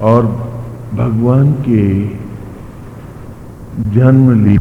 और भगवान के जन्म ली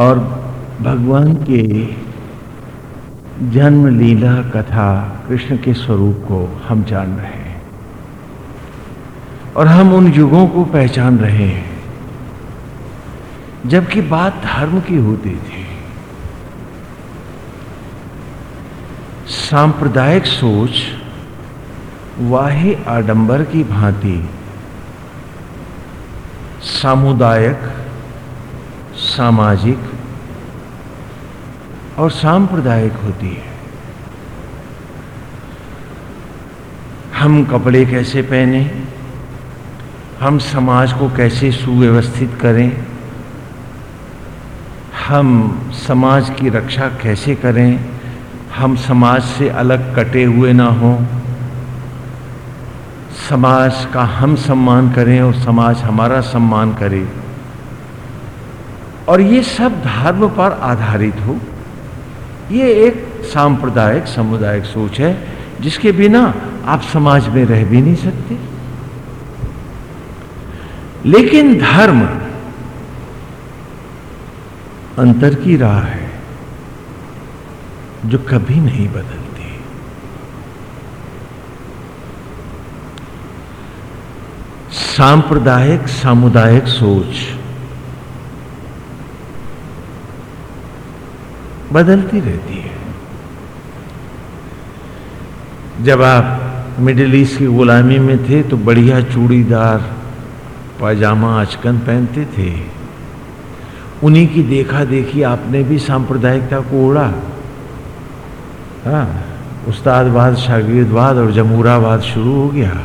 और भगवान के जन्म लीला कथा कृष्ण के स्वरूप को हम जान रहे हैं। और हम उन युगों को पहचान रहे हैं। जबकि बात धर्म की होती थी। सांप्रदायिक सोच वाहे आडंबर की भांति सामुदायिक, सामाजिक और सांप्रदायिक होती है। हम कपड़े कैसे पहने? हम समाज को कैसे सुव्यवस्थित करें? हम समाज की रक्षा कैसे करें? हम समाज से अलग कटे हुए ना हों। समाज का हम सम्मान करें और समाज हमारा सम्मान करे। और ये सब धर्म पर आधारित हो। ये एक सांप्रदायिक, सामुदायिक सोच है, जिसके बिना आप समाज में रह भी नहीं सकते। लेकिन धर्म अंतर की राह है, जो कभी नहीं बदलती। सांप्रदायिक, सामुदायिक सोच बदलती रहती है। जब आप मिडिल ईस्ट की गुलामी में थे तो बढ़िया चूड़ीदार, पायजामा आचकन पहनते थे। उन्हीं की देखा देखी आपने भी सांप्रदायिकता को ओढ़ा। हाँ उस्तादवाद शागिर्दवाद और जमूरावाद शुरू हो गया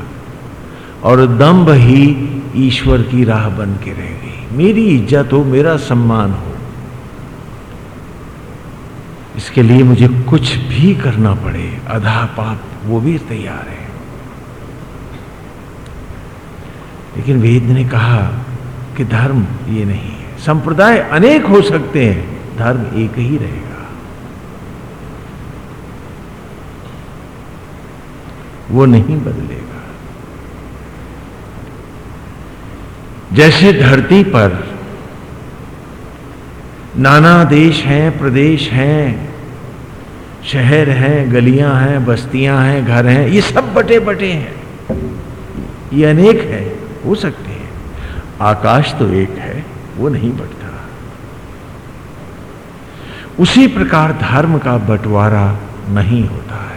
और दम्भ ही ईश्वर की राह बन के रह गई। मेरी इज़्ज़त हो, मेरा सम्मान हो। इसके लिए मुझे कुछ भी करना पड़े। अधा पाप, वो भी तैयार है। लेकिन वेद ने कहा कि धर्म ये नहीं है। संप्रदाय अनेक हो सकते हैं, धर्म एक ही रहेगा। वो नहीं बदलेगा। जैसे धरती पर नाना देश हैं, प्रदेश हैं, शहर हैं, गलियाँ हैं, बस्तियाँ हैं, घर हैं, ये सब बटे बटे हैं। ये अनेक है, हो सकते हैं। आकाश तो एक है, वो नहीं बटता। उसी प्रकार धर्म का बंटवारा नहीं होता है।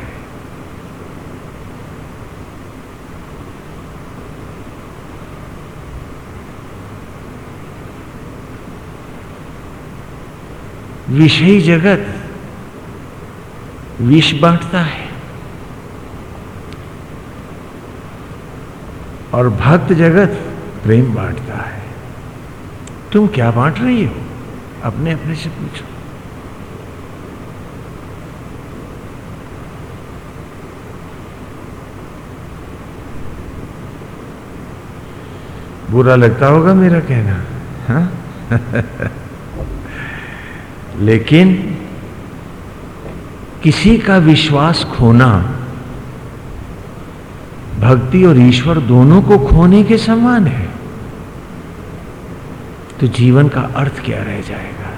विषयी जगत विष बांटता है और भक्त जगत प्रेम बांटता है। तुम क्या बांट रही हो? अपने अपने से पूछो। बुरा लगता होगा मेरा कहना, हा? लेकिन किसी का विश्वास खोना, भक्ति और ईश्वर दोनों को खोने के समान है तो जीवन का अर्थ क्या रह जाएगा?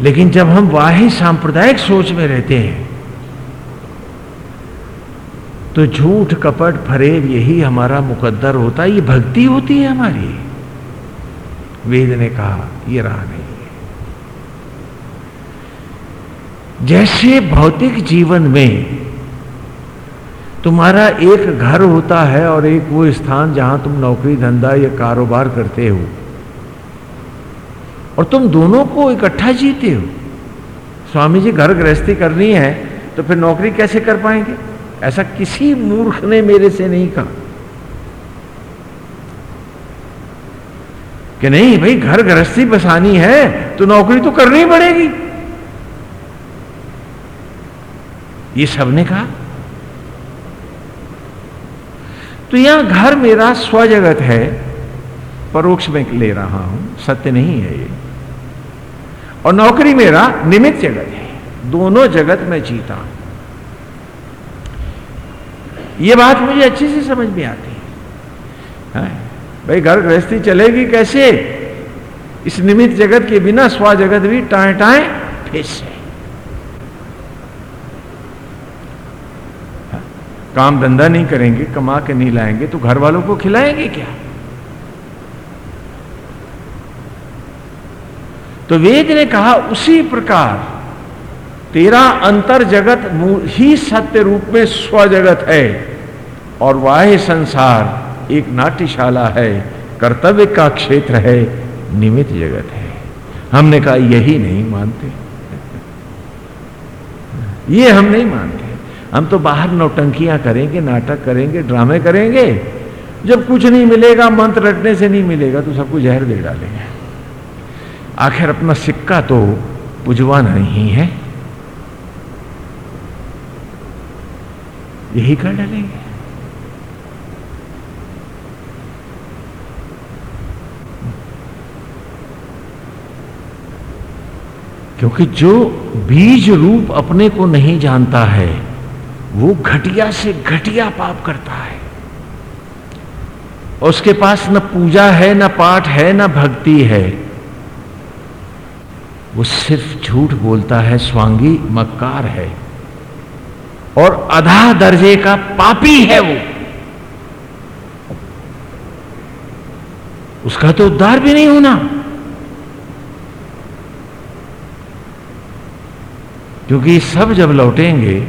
लेकिन जब हम वाही सांप्रदायिक सोच में रहते हैं तो झूठ कपट फरेब यही हमारा मुकद्दर होता है, ये भक्ति होती है हमारी। वेद ने कहा, ये राह नहीं है। जैसे भौतिक जीवन में तुम्हारा एक घर होता है और एक वो स्थान जहाँ तुम नौकरी, धंधा या कारोबार करते हो, और तुम दोनों को इकट्ठा जीते हो। स्वामी जी, घर गृहस्थी करनी है तो फिर नौकरी कैसे कर पाएँगे? ऐसा किसी मूर्ख ने मेरे से नहीं कहा। कि नहीं भाई, घर गृहस्थी बसानी है तो नौकरी तो करनी पड़ेगी। ये सबने कहा। तो यहाँ घर मेरा स्वजगत है, परोक्ष में ले रहा हूँ, सत्य नहीं है ये। और नौकरी मेरा निमित्त जगत है, दोनों जगत में जीता हूँ। ये बात मुझे अच्छी से समझ में आती है। भाई घर गृहस्थी चलेगी कैसे? इस निमित्त जगत के बिना स्वा जगत भी टाए टाए फेस है। काम धंधा नहीं करेंगे, कमा के नहीं लाएँगे तो घर वालों को खिलाएँगे क्या? तो वेद ने कहा, उसी प्रकार तेरा अंतर जगत ही सत्य रूप में स्वजगत है। और वाह संसार, एक नाट्यशाला है, कर्तव्य का क्षेत्र है निमित जगत है। हमने कहा, यही नहीं मानते। ये हम नहीं मानते। हम तो बाहर नौटंकियाँ करेंगे, नाटक करेंगे, ड्रामे करेंगे। जब कुछ नहीं मिलेगा, मंत्र रटने से नहीं मिलेगा तो सबको जहर दे डालेंगे। आखिर अपना सिक्का तो पुजवाना नहीं है। यही कर डालेंगे। क्योंकि जो बीज रूप अपने को नहीं जानता है, वो घटिया से घटिया पाप करता है। उसके पास न पूजा है, न पाठ है, न भक्ति है। वो सिर्फ़ झूठ बोलता है, स्वांगी मक्कार है। और अधा दर्जे का पापी है वो। उसका तो उद्धार भी नहीं होना। क्योंकि ये सब जब लौटेंगे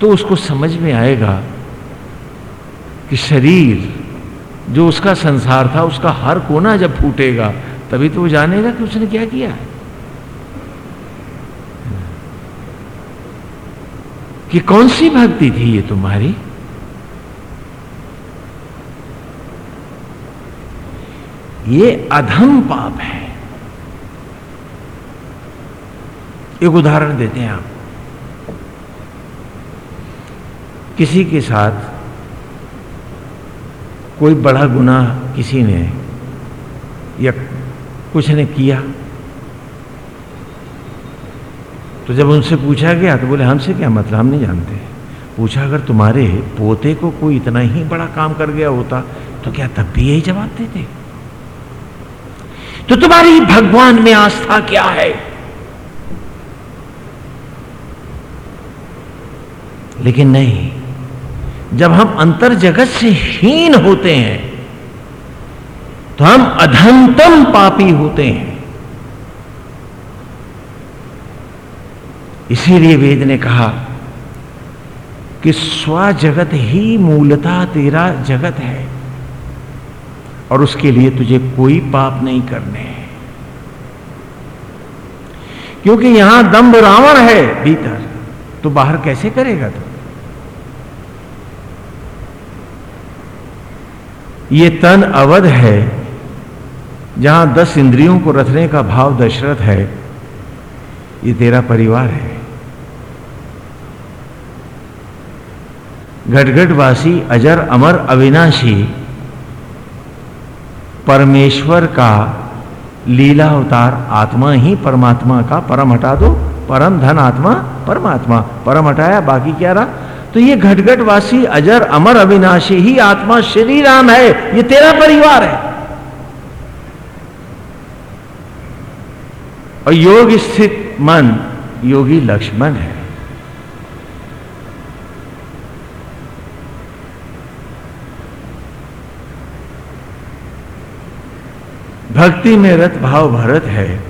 तो उसको समझ में आएगा कि शरीर, जो उसका संसार था, उसका हर कोना जब फूटेगा, तभी तो वो जानेगा कि उसने क्या किया है। कि कौन सी भक्ति थी ये तुम्हारी? ये अधम पाप है। एक उदाहरण देते हैं आप। किसी के साथ कोई बड़ा गुनाह किसी ने या कुछ ने किया तो जब उनसे पूछा गया तो बोले, हमसे क्या मतलब? हम नहीं जानते। पूछा, अगर तुम्हारे पोते को कोई इतना ही बड़ा काम कर गया होता तो क्या तब भी यही जवाब देते? तो तुम्हारी भगवान में आस्था क्या है? लेकिन नहीं, जब हम अंतर जगत से हीन होते हैं तो हम अधंतम पापी होते हैं। इसीलिए वेद ने कहा कि स्व जगत ही मूलता तेरा जगत है, और उसके लिए तुझे कोई पाप नहीं करने हैं। क्योंकि यहाँ दम्भ रावण है, भीतर तो बाहर कैसे करेगा तू? ये तन अवध है, जहाँ दस इंद्रियों को रखने का भाव दशरथ है। ये तेरा परिवार है। घटघटवासी अजर, अमर, अविनाशी, परमेश्वर का लीला अवतार, आत्मा ही परमात्मा का, परम हटा दो, परम धन आत्मा, परमात्मा। परम हटाया, बाकी क्या रहा? तो ये घटघटवासी अजर, अमर, अविनाशी, ही आत्मा श्री राम है, ये तेरा परिवार है। और योग स्थित मन, योगी लक्ष्मण है। भक्ति में रत भाव भरत है।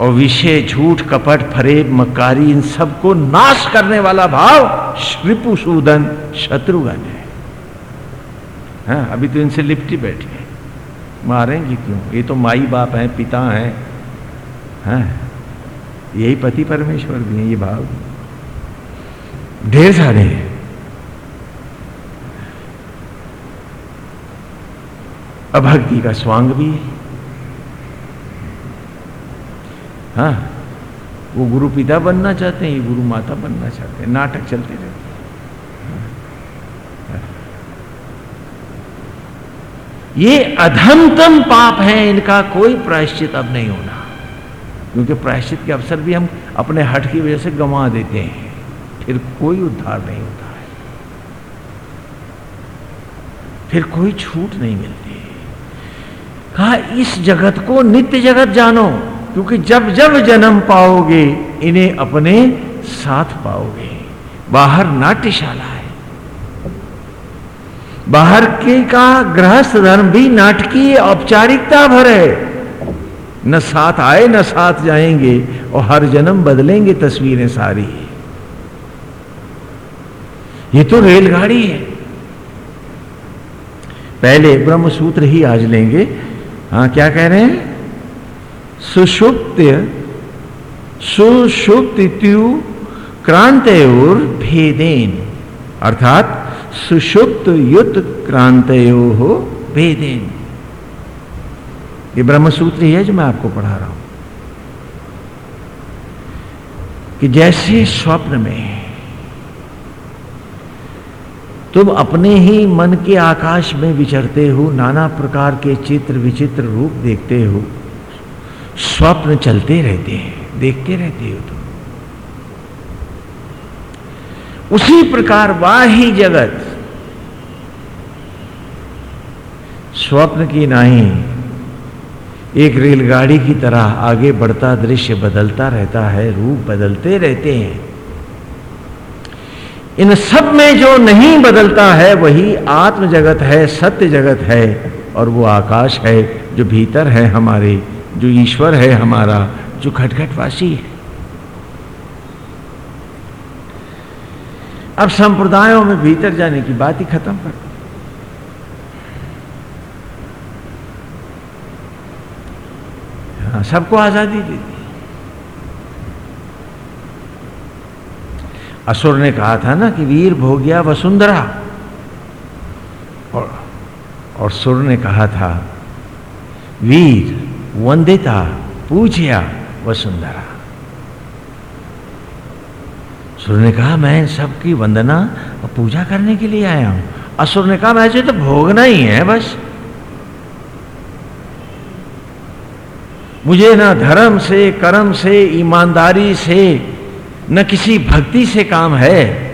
और विषय झूठ, कपट, फरेब मकारी इन सबको नाश करने वाला भाव श्रीपुसूदन शत्रुघ्न है। हाँ अभी तो इनसे लिपटी बैठे मारेंगे क्यों? ये तो माई बाप हैं, पिता हैं। हाँ यही पति परमेश्वर भी हैं, ये भाव। ढेर सारे हैं। अभक्ति का स्वांग भी है। हाँ वो गुरु पिता बनना चाहते हैं, ये गुरु माता बनना चाहते हैं, नाटक चलते रहते हैं। ये अधमतम पाप है, इनका कोई प्रायश्चित अब नहीं होना। क्योंकि प्रायश्चित के अवसर भी हम अपने हट की वजह से गंवा देते हैं, फिर कोई उद्धार नहीं होता है। फिर कोई छूट नहीं मिलती। कहा, इस जगत को नित्य जगत जानो। क्योंकि जब जब जन्म पाओगे, इन्हें अपने साथ पाओगे। बाहर नाट्यशाला है। बाहर के का गृहस्थ धर्म भी नाटकीय, औपचारिकता भर है। न साथ आए, न साथ जाएँगे, और हर जन्म बदलेंगे तस्वीरें सारी। ये तो रेलगाड़ी है। पहले ब्रह्म सूत्र ही आज लेंगे। हाँ क्या कह रहे हैं? सुषुप्त सुषुप्त्यु क्रांत भेदेन। अर्थात सुषुप्त युत क्रांतयो हो भेदेन। ये ब्रह्म सूत्र है जो मैं आपको पढ़ा रहा हूँ। कि जैसे स्वप्न में तुम अपने ही मन के आकाश में विचरते हो, नाना प्रकार के चित्र विचित्र रूप देखते हो स्वप्न चलते रहते हैं, देखते रहते हो तुम। उसी प्रकार वाही जगत। स्वप्न की नाही एक रेलगाड़ी की तरह आगे बढ़ता दृश्य बदलता रहता है, रूप बदलते रहते हैं। इन सब में जो नहीं बदलता है, वही आत्म जगत है, सत्य जगत है, और वो आकाश है, जो भीतर है हमारे जो ईश्वर है हमारा, जो खटखटवासी है। अब संप्रदायों में भीतर जाने की बात ही खत्म कर हाँ सबको आज़ादी दे दी। असुर ने कहा था ना कि वीर भोग्या वसुंधरा। और और सुर ने कहा था, वीर वंदिता पूजिया वसुंधरा। सुर ने कहा, मैं सबकी वंदना और पूजा करने के लिए आया हूँ। असुर ने कहा मैं तो भोगना ही है बस। मुझे ना धर्म से, कर्म से, ईमानदारी से, न किसी भक्ति से काम है।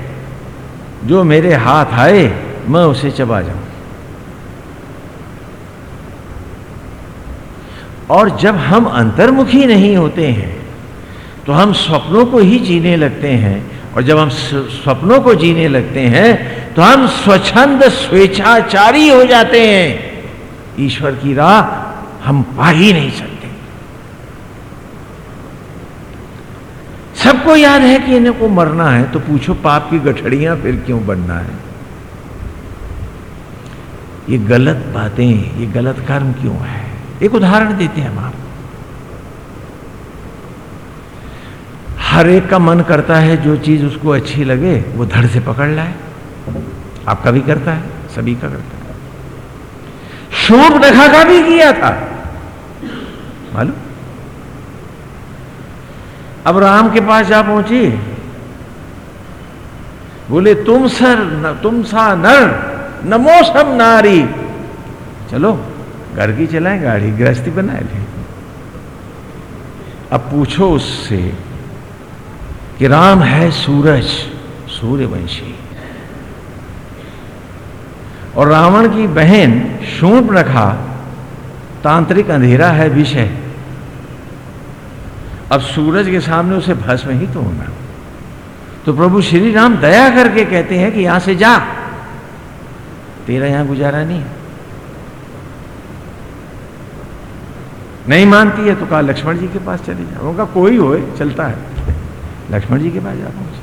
जो मेरे हाथ आए, मैं उसे चबा जाऊँ। और जब हम अंतर्मुखी नहीं होते हैं तो हम स्वप्नों को ही जीने लगते हैं। और जब हम स्वप्नों को जीने लगते हैं तो हम स्वच्छंद स्वेच्छाचारी हो जाते हैं। ईश्वर की राह हम पा ही नहीं सकते। सबको याद है कि इन्हें को मरना है तो पूछो पाप की गठड़ियाँ फिर क्यों बनना है? ये गलत बातें, ये गलत कर्म क्यों है? एक उदाहरण देते हैं हम आप हर एक का मन करता है जो चीज़ उसको अच्छी लगे वो धड़ से पकड़ लाए। आपका भी करता है सभी का करता है। शोर रेखा का भी किया था। मालूम? अब राम के पास जा पहुँची। बोले तुम सर न, तुम सा नर नमोसम नारी। चलो की चलाएँ, गाड़ी गृहस्थी बना ले। अब पूछो उससे कि राम है सूरज, सूर्यवंशी। और रावण की बहन शूप रखा, तांत्रिक अंधेरा है विषय। अब सूरज के सामने उसे भस्म ही तो होना। तो प्रभु श्री राम दया करके कहते हैं कि यहाँ से जा। तेरा यहाँ गुजारा नहीं। नहीं मानती है तो कहा, लक्ष्मण जी के पास चले जाओ। उनका कोई हो चलता है। लक्ष्मण जी के पास जा पहुँचे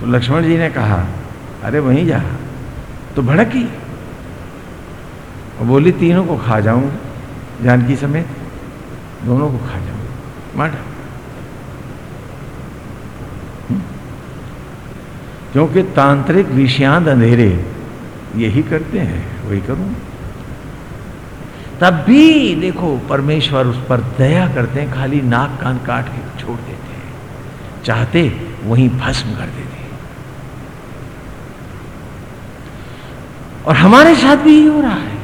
तो लक्ष्मण जी ने कहा, अरे वहीं जा तो भड़की। और बोली, तीनों को खा जाऊँगा जानकी समेत? दोनों को खा जाऊँगा मार हम्म। क्योंकि तांत्रिक विषयांत अंधेरे यही करते हैं, वही करूँगा तब भी देखो, परमेश्वर उस पर दया करते हैं, खाली नाक कान काट के छोड़ देते हैं। चाहते वहीं भस्म कर देते और हमारे साथ भी यही हो रहा है।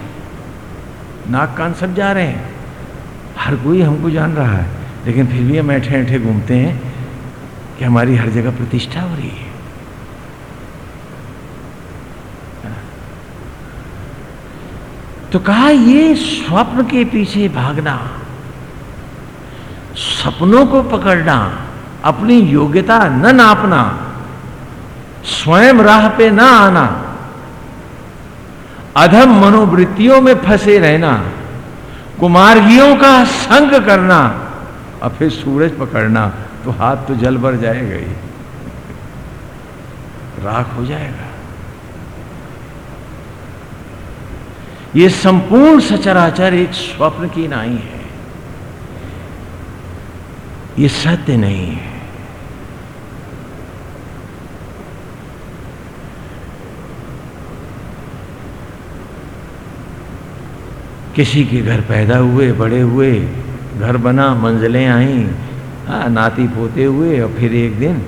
नाक कान सब जा रहे हैं। हर कोई हमको जान रहा है, लेकिन फिर भी हम ऐठे ऐठे घूमते हैं कि हमारी हर जगह प्रतिष्ठा हो रही है। तो कहा, ये स्वप्न के पीछे भागना, सपनों को पकड़ना, अपनी योग्यता न नापना, स्वयं राह पे न आना, अधम मनोवृत्तियों में फंसे रहना, कुमार्गियों का संग करना, और फिर सूरज पकड़ना तो हाथ तो जल भर जाएगा ही। राख हो जाएगा। ये संपूर्ण सचराचर एक स्वप्न की नाई है। ये सत्य नहीं है। किसी के घर पैदा हुए बड़े हुए घर बना मंजिलें आई आ, नाती पोते हुए और फिर एक दिन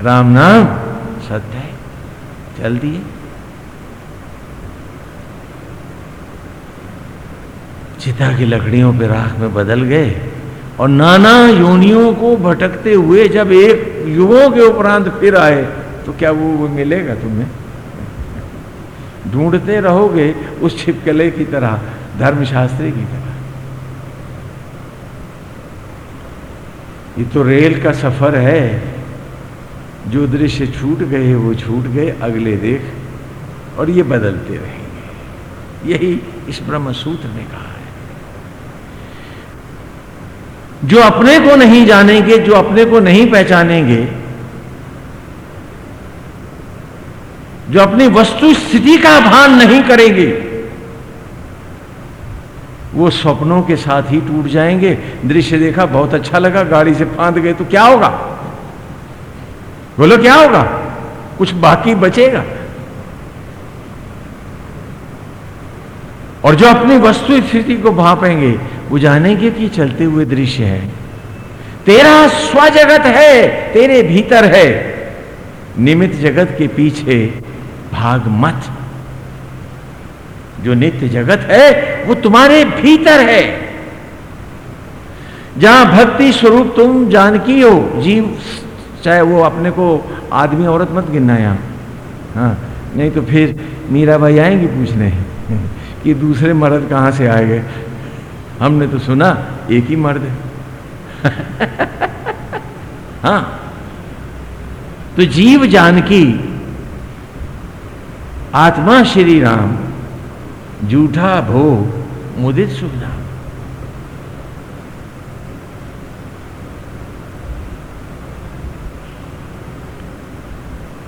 राम नाम सत्य है चल दिए। चिता की लकड़ियों पर राख में बदल गए और नाना योनियों को भटकते हुए जब एक युगों के उपरांत फिर आए तो क्या वो, वो मिलेगा तुम्हें? ढूंढते रहोगे उस छिपकले की तरह धर्मशास्त्री की तरह। ये तो रेल का सफ़र है। जो दृश्य छूट गए वो छूट गए अगले देख। और ये बदलते रहेंगे। यही इस ब्रह्म सूत्र ने कहा है। जो अपने को नहीं जानेंगे, जो अपने को नहीं पहचानेंगे, जो अपनी वस्तु स्थिति का भान नहीं करेंगे, वो स्वप्नों के साथ ही टूट जाएँगे। दृश्य देखा, बहुत अच्छा लगा, गाड़ी से फांद गए तो क्या होगा? बोलो, क्या होगा? कुछ बाकी बचेगा? और जो अपनी वस्तु स्थिति को भापेंगे वो जानेंगे कि चलते हुए दृश्य है। तेरा स्वजगत है, तेरे भीतर है। निमित जगत के पीछे भाग मत। जो नित्य जगत है, वो तुम्हारे भीतर है। जहाँ भक्ति स्वरूप तुम जानकी हो, जीव चाहे वो अपने को आदमी औरत मत गिनना यहाँ। हाँ नहीं तो फिर मीरा भाई आएँगी पूछने कि दूसरे मर्द कहाँ से आए गए? हमने तो सुना, एक ही मर्द है। हाँ। तो जीव जानकी, आत्मा श्री राम जूठा भो मुदित सुविधा।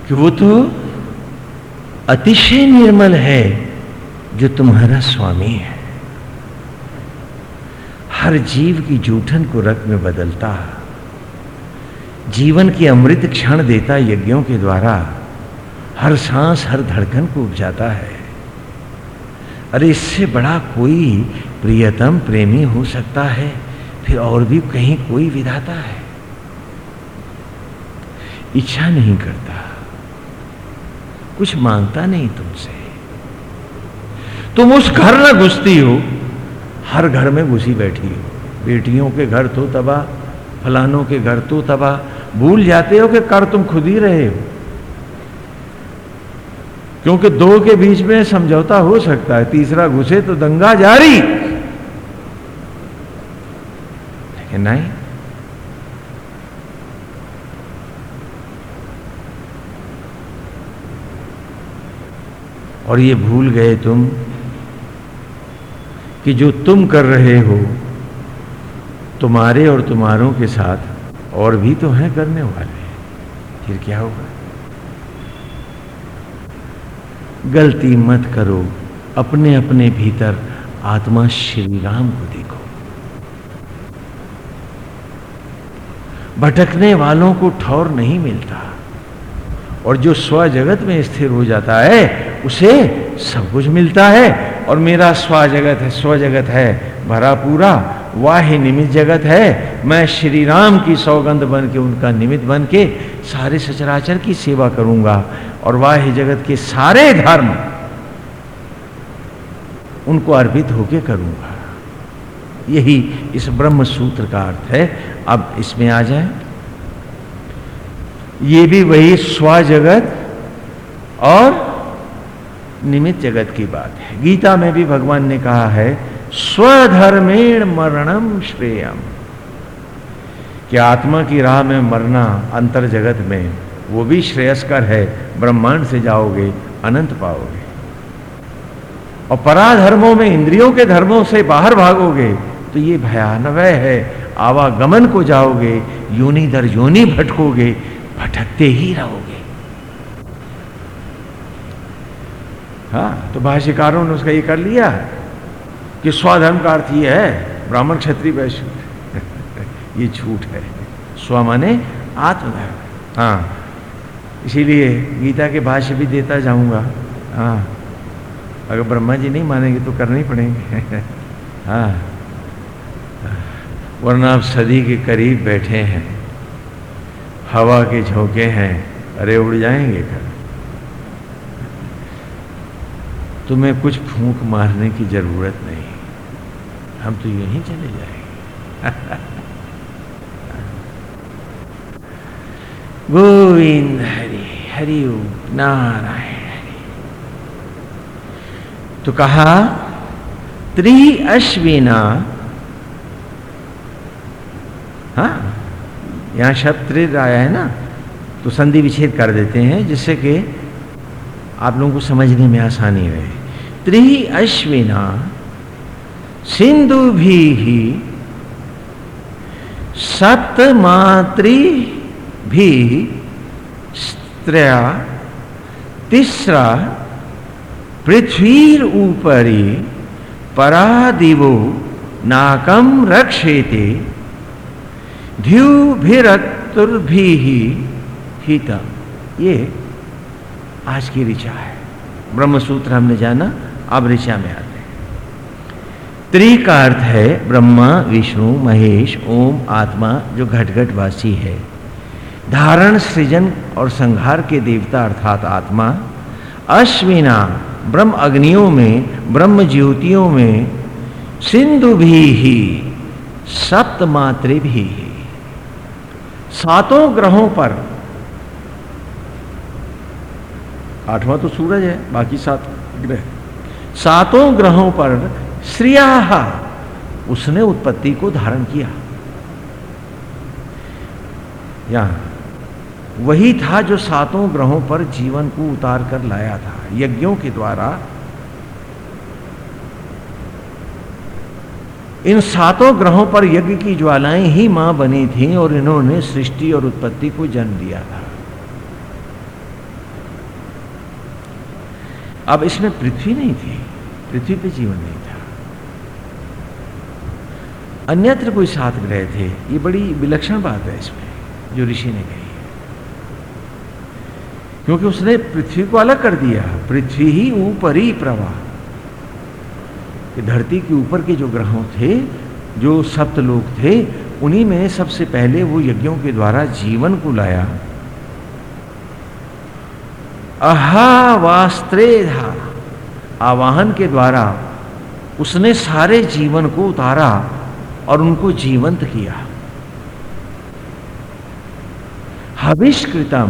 कि वो तो अतिशय निर्मल है, जो तुम्हारा स्वामी है। हर जीव की जूठन को रक्त में बदलता। जीवन की अमृत क्षण देता यज्ञों के द्वारा। हर सांस, हर धड़कन को उपजाता है। अरे, इससे बड़ा कोई प्रियतम प्रेमी हो सकता है, फिर और भी कहीं कोई विधाता है। इच्छा नहीं करता। कुछ माँगता नहीं तुमसे। तुम उस घर न घुसती हो। हर घर में घुसी बैठी हो। बेटियों के घर तो तबाह, फलानों के घर तो तबाह। भूल जाते हो कि कर तुम खुद ही रहे हो। क्योंकि दो के बीच में समझौता हो सकता है, तीसरा घुसे तो दंगा जारी। लेकिन नहीं। और ये भूल गए तुम कि जो तुम कर रहे हो, तुम्हारे और तुम्हारों के साथ और भी तो हैं करने वाले। फिर क्या होगा? गलती मत करो। अपने अपने भीतर आत्मा श्री राम को देखो। भटकने वालों को ठौर नहीं मिलता। और जो स्व जगत में स्थिर हो जाता है, उसे सब कुछ मिलता है। और मेरा स्व जगत है, स्व जगत है, भरा पूरा, वाह निमित जगत है। मैं श्री राम की सौगंध बन के उनका निमित्त बन के सारे सचराचर की सेवा करूँगा और वाह जगत के सारे धर्म उनको अर्पित होके करूँगा। यही इस ब्रह्म सूत्र का अर्थ है। अब इसमें आ जाए। ये भी वही स्व जगत और निमित जगत की बात है। गीता में भी भगवान ने कहा है, स्वधर्मेण मरणम श्रेयम। कि आत्मा की राह में मरना अंतर जगत में, वो भी श्रेयस्कर है, ब्रह्मांड से जाओगे, अनंत पाओगे। और पराधर्मों में इंद्रियों के धर्मों से बाहर भागोगे तो ये भयानवय है। आवागमन को जाओगे योनि दर योनि भटकोगे, भटकते ही रहोगे। हाँ तो भाष्यकारों ने उसका ये कर लिया कि स्वधर्म का अर्थ ये, है, ब्राह्मण क्षत्रिय वैश्य। ये झूठ है। स्व माने आत्मधर्म। हाँ इसीलिए गीता के भाष्य भी देता जाऊँगा। हाँ अगर ब्रह्मा जी नहीं मानेंगे तो करने ही पड़ेंगे। हाँ वरना आप सदी के करीब बैठे हैं, हवा के झोंके हैं, अरे उड़ जाएँगे कर तुम्हें कुछ फूंक मारने की ज़रूरत नहीं। हम तो यहीं चले जाएँगे गोविंद हरि हरि नारायण हरि। तो कहा, त्रि अश्विना। हाँ यहाँ शब्द त्रिर आया है ना? तो संधि विच्छेद कर देते हैं, जिससे कि आप लोगों को समझने में आसानी रहे त्रि अश्विना, सिंधु भी ही सप्तमात्री भी स्त्रिया, तीसरा, पृथ्वीर ऊपरी परादिवो नाकम रक्षेते ध्युभिरतुर्भि हिता ये आज की ऋचा है। ब्रह्मसूत्र हमने जाना, अब ऋचा में आते हैं। त्रि का अर्थ है ब्रह्मा, विष्णु, महेश, ओम, आत्मा, जो घटघट वासी है। धारण, सृजन और संहार के देवता अर्थात आत्मा। अश्विना, ब्रह्म अग्नियों में, ब्रह्म ज्योतियों में, सिंधु भी ही सप्त मात्रे भी सातों ग्रहों पर आठवां तो सूरज है, बाकी सात ग्रह। सातों ग्रहों पर श्रिया उसने उत्पत्ति को धारण किया। यहाँ, वही था जो सातों ग्रहों पर जीवन को उतार कर लाया था, यज्ञों के द्वारा। इन सातों ग्रहों पर यज्ञ की ज्वालाएँ ही माँ बनी थी और इन्होंने सृष्टि और उत्पत्ति को जन्म दिया था। अब इसमें पृथ्वी नहीं थी, पृथ्वी पे जीवन नहीं था। अन्यत्र कोई सात ग्रह थे, ये बड़ी विलक्षण बात है इसमें, जो ऋषि ने कही है। क्योंकि उसने पृथ्वी को अलग कर दिया, पृथ्वी ही ऊपरी प्रवाह। धरती के ऊपर के जो ग्रहों थे, जो सप्त लोग थे, उन्हीं में सबसे पहले वो यज्ञों के द्वारा जीवन को लाया। अहावास्त्रेधा आवाहन के द्वारा उसने सारे जीवन को उतारा और उनको जीवंत किया। हविष्कृतम।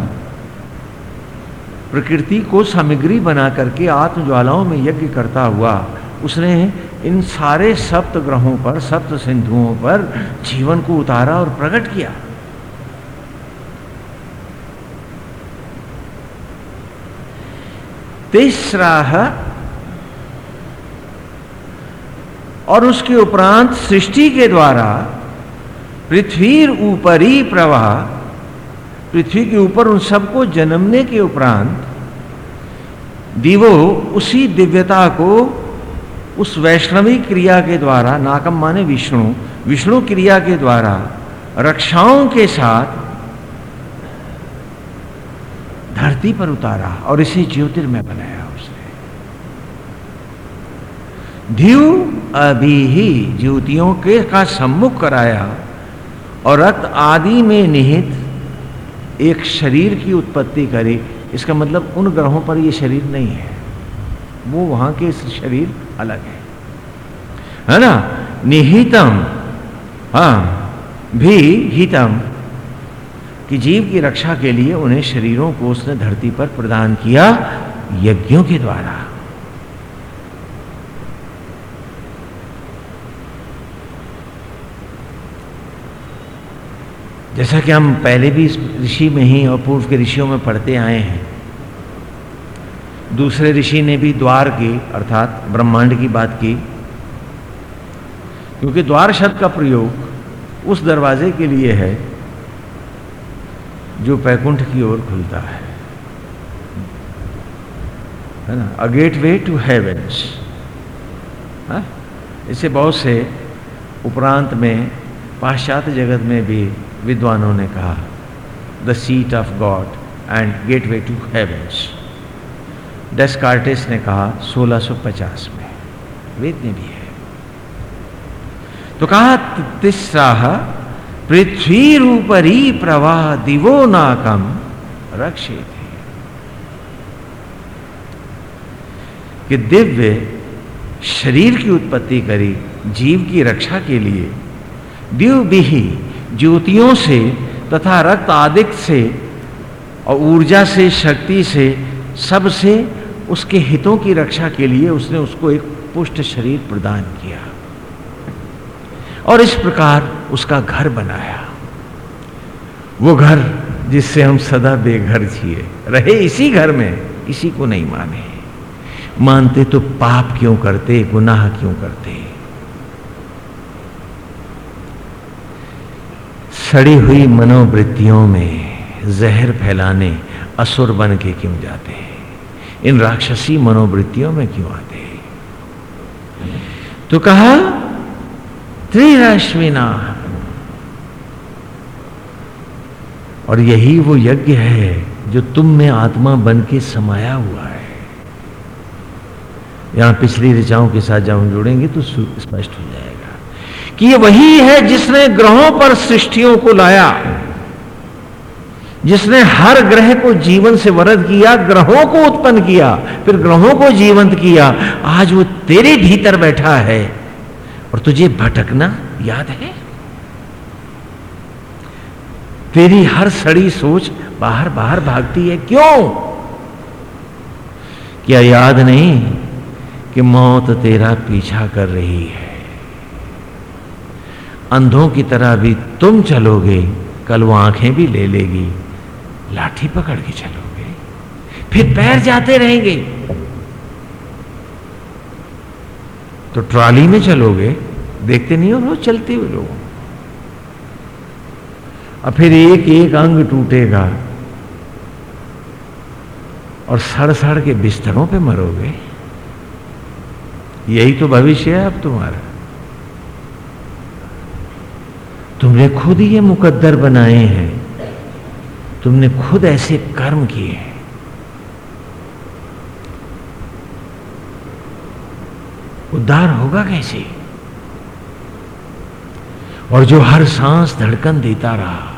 प्रकृति को सामग्री बना करके आत्मज्वालाओं में यज्ञ करता हुआ उसने इन सारे सप्त ग्रहों पर, सप्त सिंधुओं पर जीवन को उतारा और प्रकट किया। तीसरा और उसके उपरांत सृष्टि के द्वारा पृथ्वी ऊपरी प्रवाह, पृथ्वी के ऊपर उन सबको जन्मने के उपरांत, दिवो उसी दिव्यता को उस वैष्णवी क्रिया के द्वारा, नाकम माने विष्णु विष्णु क्रिया के द्वारा, रक्षाओं के साथ धरती पर उतारा और इसे ज्योतिर्मय बनाया उसने। ध्यू अभी ही ज्योतियों के का सम्मुख कराया और रक्त आदि में निहित एक शरीर की उत्पत्ति करी। इसका मतलब उन ग्रहों पर यह शरीर नहीं है। वो वहाँ के शरीर अलग है। है ना? निहितम। हाँ भी हितम। कि जीव की रक्षा के लिए उन्हें शरीरों को उसने धरती पर प्रदान किया यज्ञों के द्वारा। जैसा कि हम पहले भी इस ऋषि में ही और पूर्व के ऋषियों में पढ़ते आए हैं, दूसरे ऋषि ने भी द्वार की, अर्थात ब्रह्मांड की बात की, क्योंकि द्वार शब्द का प्रयोग उस दरवाजे के लिए है जो पैकुंठ की ओर खुलता है। है ना? A gateway to heavens इसे बहुत से उपरांत में, पाश्चात्य जगत में भी विद्वानों ने कहा the seat of God and gateway to heavens Descartes ने कहा 1650 में। वेद में भी है। तो कहा तिस्रा पृथ्वी रूपरी प्रवाह दिवो नाकम रक्षे थे कि दिव्य शरीर की उत्पत्ति करी, जीव की रक्षा के लिए दिव बिही ज्योतियों से तथा रक्त आदिक से और ऊर्जा से, शक्ति से सबसे उसके हितों की रक्षा के लिए उसने उसको एक पुष्ट शरीर प्रदान किया। और इस प्रकार उसका घर बनाया। वो घर जिससे हम सदा बेघर छिए रहे इसी घर में, इसी को नहीं माने। मानते तो पाप क्यों करते, गुनाह क्यों करते? सड़ी हुई मनोवृत्तियों में जहर फैलाने असुर बन के क्यों जाते? हैं इन राक्षसी मनोवृत्तियों में क्यों आते? हैं तो कहा, त्रिराश्विना और यही वो यज्ञ है जो तुम में आत्मा बन के समाया हुआ है। यहाँ पिछली ऋचाओं के साथ जब हम जुड़ेंगे तो स्पष्ट हो जाएगा कि ये वही है जिसने ग्रहों पर सृष्टियों को लाया, जिसने हर ग्रह को जीवन से वरद किया, ग्रहों को उत्पन्न किया, फिर ग्रहों को जीवंत किया। आज वो तेरे भीतर बैठा है। और तुझे भटकना याद है? तेरी हर सड़ी सोच बाहर बाहर भागती है। क्यों? क्या याद नहीं कि मौत तेरा पीछा कर रही है? अंधों की तरह भी तुम चलोगे, कल वो आँखें भी ले लेगी। लाठी पकड़ के चलोगे, फिर पैर जाते रहेंगे। तो ट्रॉली में चलोगे, देखते नहीं हो रोज चलते हुए लोग? और फिर एक एक अंग टूटेगा। और सड़ सड़ के बिस्तरों पे मरोगे। यही तो भविष्य है अब तुम्हारा। तुमने खुद ये मुकद्दर बनाए हैं। तुमने खुद ऐसे कर्म किए हैं। उद्धार होगा कैसे? और जो हर सांस धड़कन देता रहा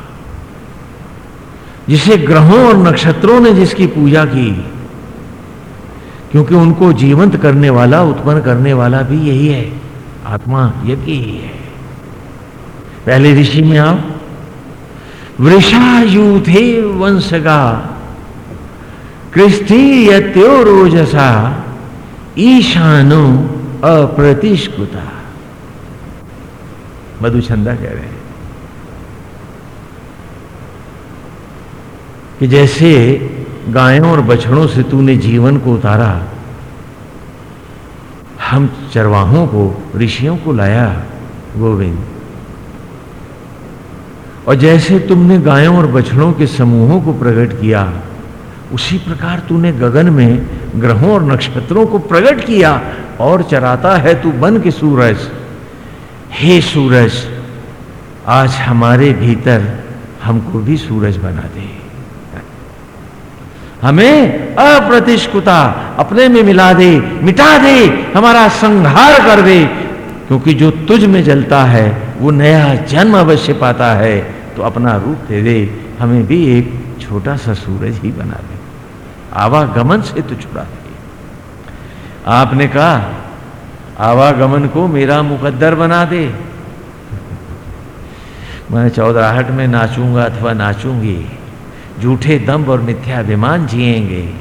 जिसे ग्रहों और नक्षत्रों ने जिसकी पूजा की, क्योंकि उनको जीवंत करने वाला, उत्पन्न करने वाला भी यही है। आत्मा यज्ञ ही है। पहले ऋषि में आओ। वृषायूथे वंशगा यत्यो रोजसा, ईशानो अप्रतिष्कुता। मधुचंदा कह रहे हैं। कि जैसे गायों और बछड़ों से तूने जीवन को उतारा, हम चरवाहों को, ऋषियों को लाया, गोविंद। और जैसे तुमने गायों और बछड़ों के समूहों को प्रकट किया, उसी प्रकार तूने गगन में ग्रहों और नक्षत्रों को प्रकट किया, और चराता है तू बन के सूरज। हे सूरज, आज हमारे भीतर हमको भी सूरज बना दे। हमें अप्रतिष्ठता अपने में मिला दे, मिटा दे, हमारा संहार कर दे। क्योंकि जो तुझ में जलता है, वो नया जन्म अवश्य पाता है। तो अपना रूप दे दे, हमें भी एक छोटा सा सूरज ही बना दे। आवागमन से तो छुड़ा दे। आपने कहा, आवागमन को मेरा मुकद्दर बना दे। मैं चौधराहट में नाचूँगा अथवा नाचूँगी। झूठे दम्ब और मिथ्याभिमान जिएँगे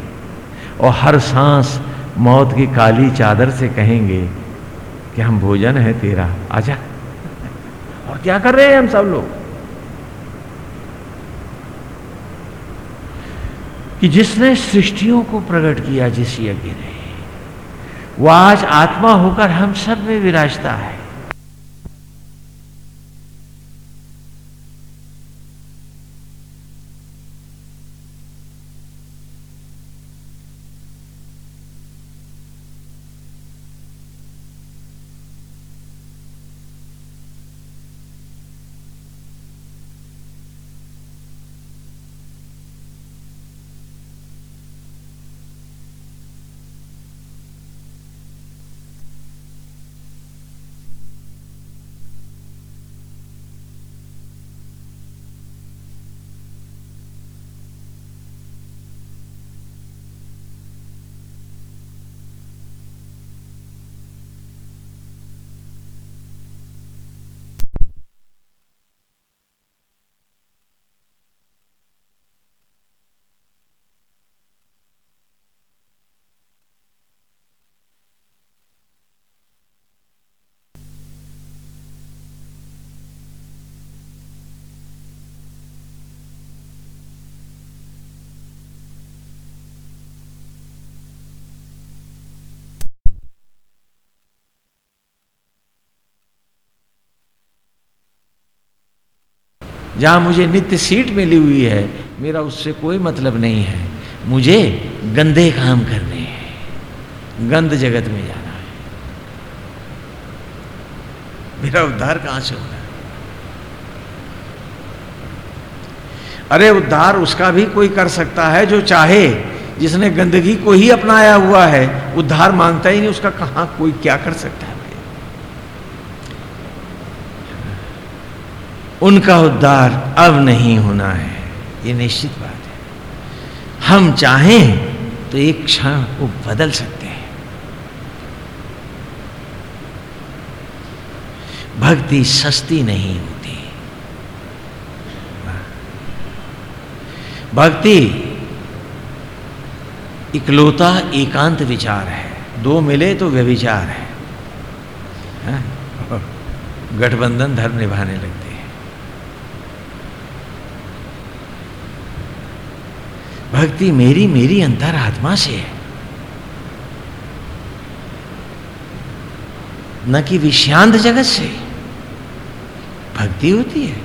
और हर सांस मौत की काली चादर से कहेंगे कि हम भोजन है तेरा, आजा। और क्या कर रहे हैं हम सब लोग? कि जिसने सृष्टियों को प्रकट किया, जिस यज्ञ ने, वो आज आत्मा होकर हम सब में विराजता है। जहाँ मुझे नित्य सीट मिली हुई है, मेरा उससे कोई मतलब नहीं है। मुझे गंदे काम करने हैं। गंद जगत में जाना है। मेरा उद्धार कहाँ से होना है? अरे, उद्धार उसका भी कोई कर सकता है जो चाहे। जिसने गंदगी को ही अपनाया हुआ है, उद्धार माँगता ही नहीं, उसका कहाँ कोई क्या कर सकता है? उनका उद्धार अब नहीं होना है। ये निश्चित बात है। हम चाहें तो एक क्षण को बदल सकते हैं। भक्ति सस्ती नहीं होती। भक्ति इकलौता एकांत विचार है। दो मिले तो व्यविचार है। हाँ? गठबंधन धर्म निभाने लगते भक्ति मेरी मेरी अंतर आत्मा से है। न कि विषांत जगत से। भक्ति होती है।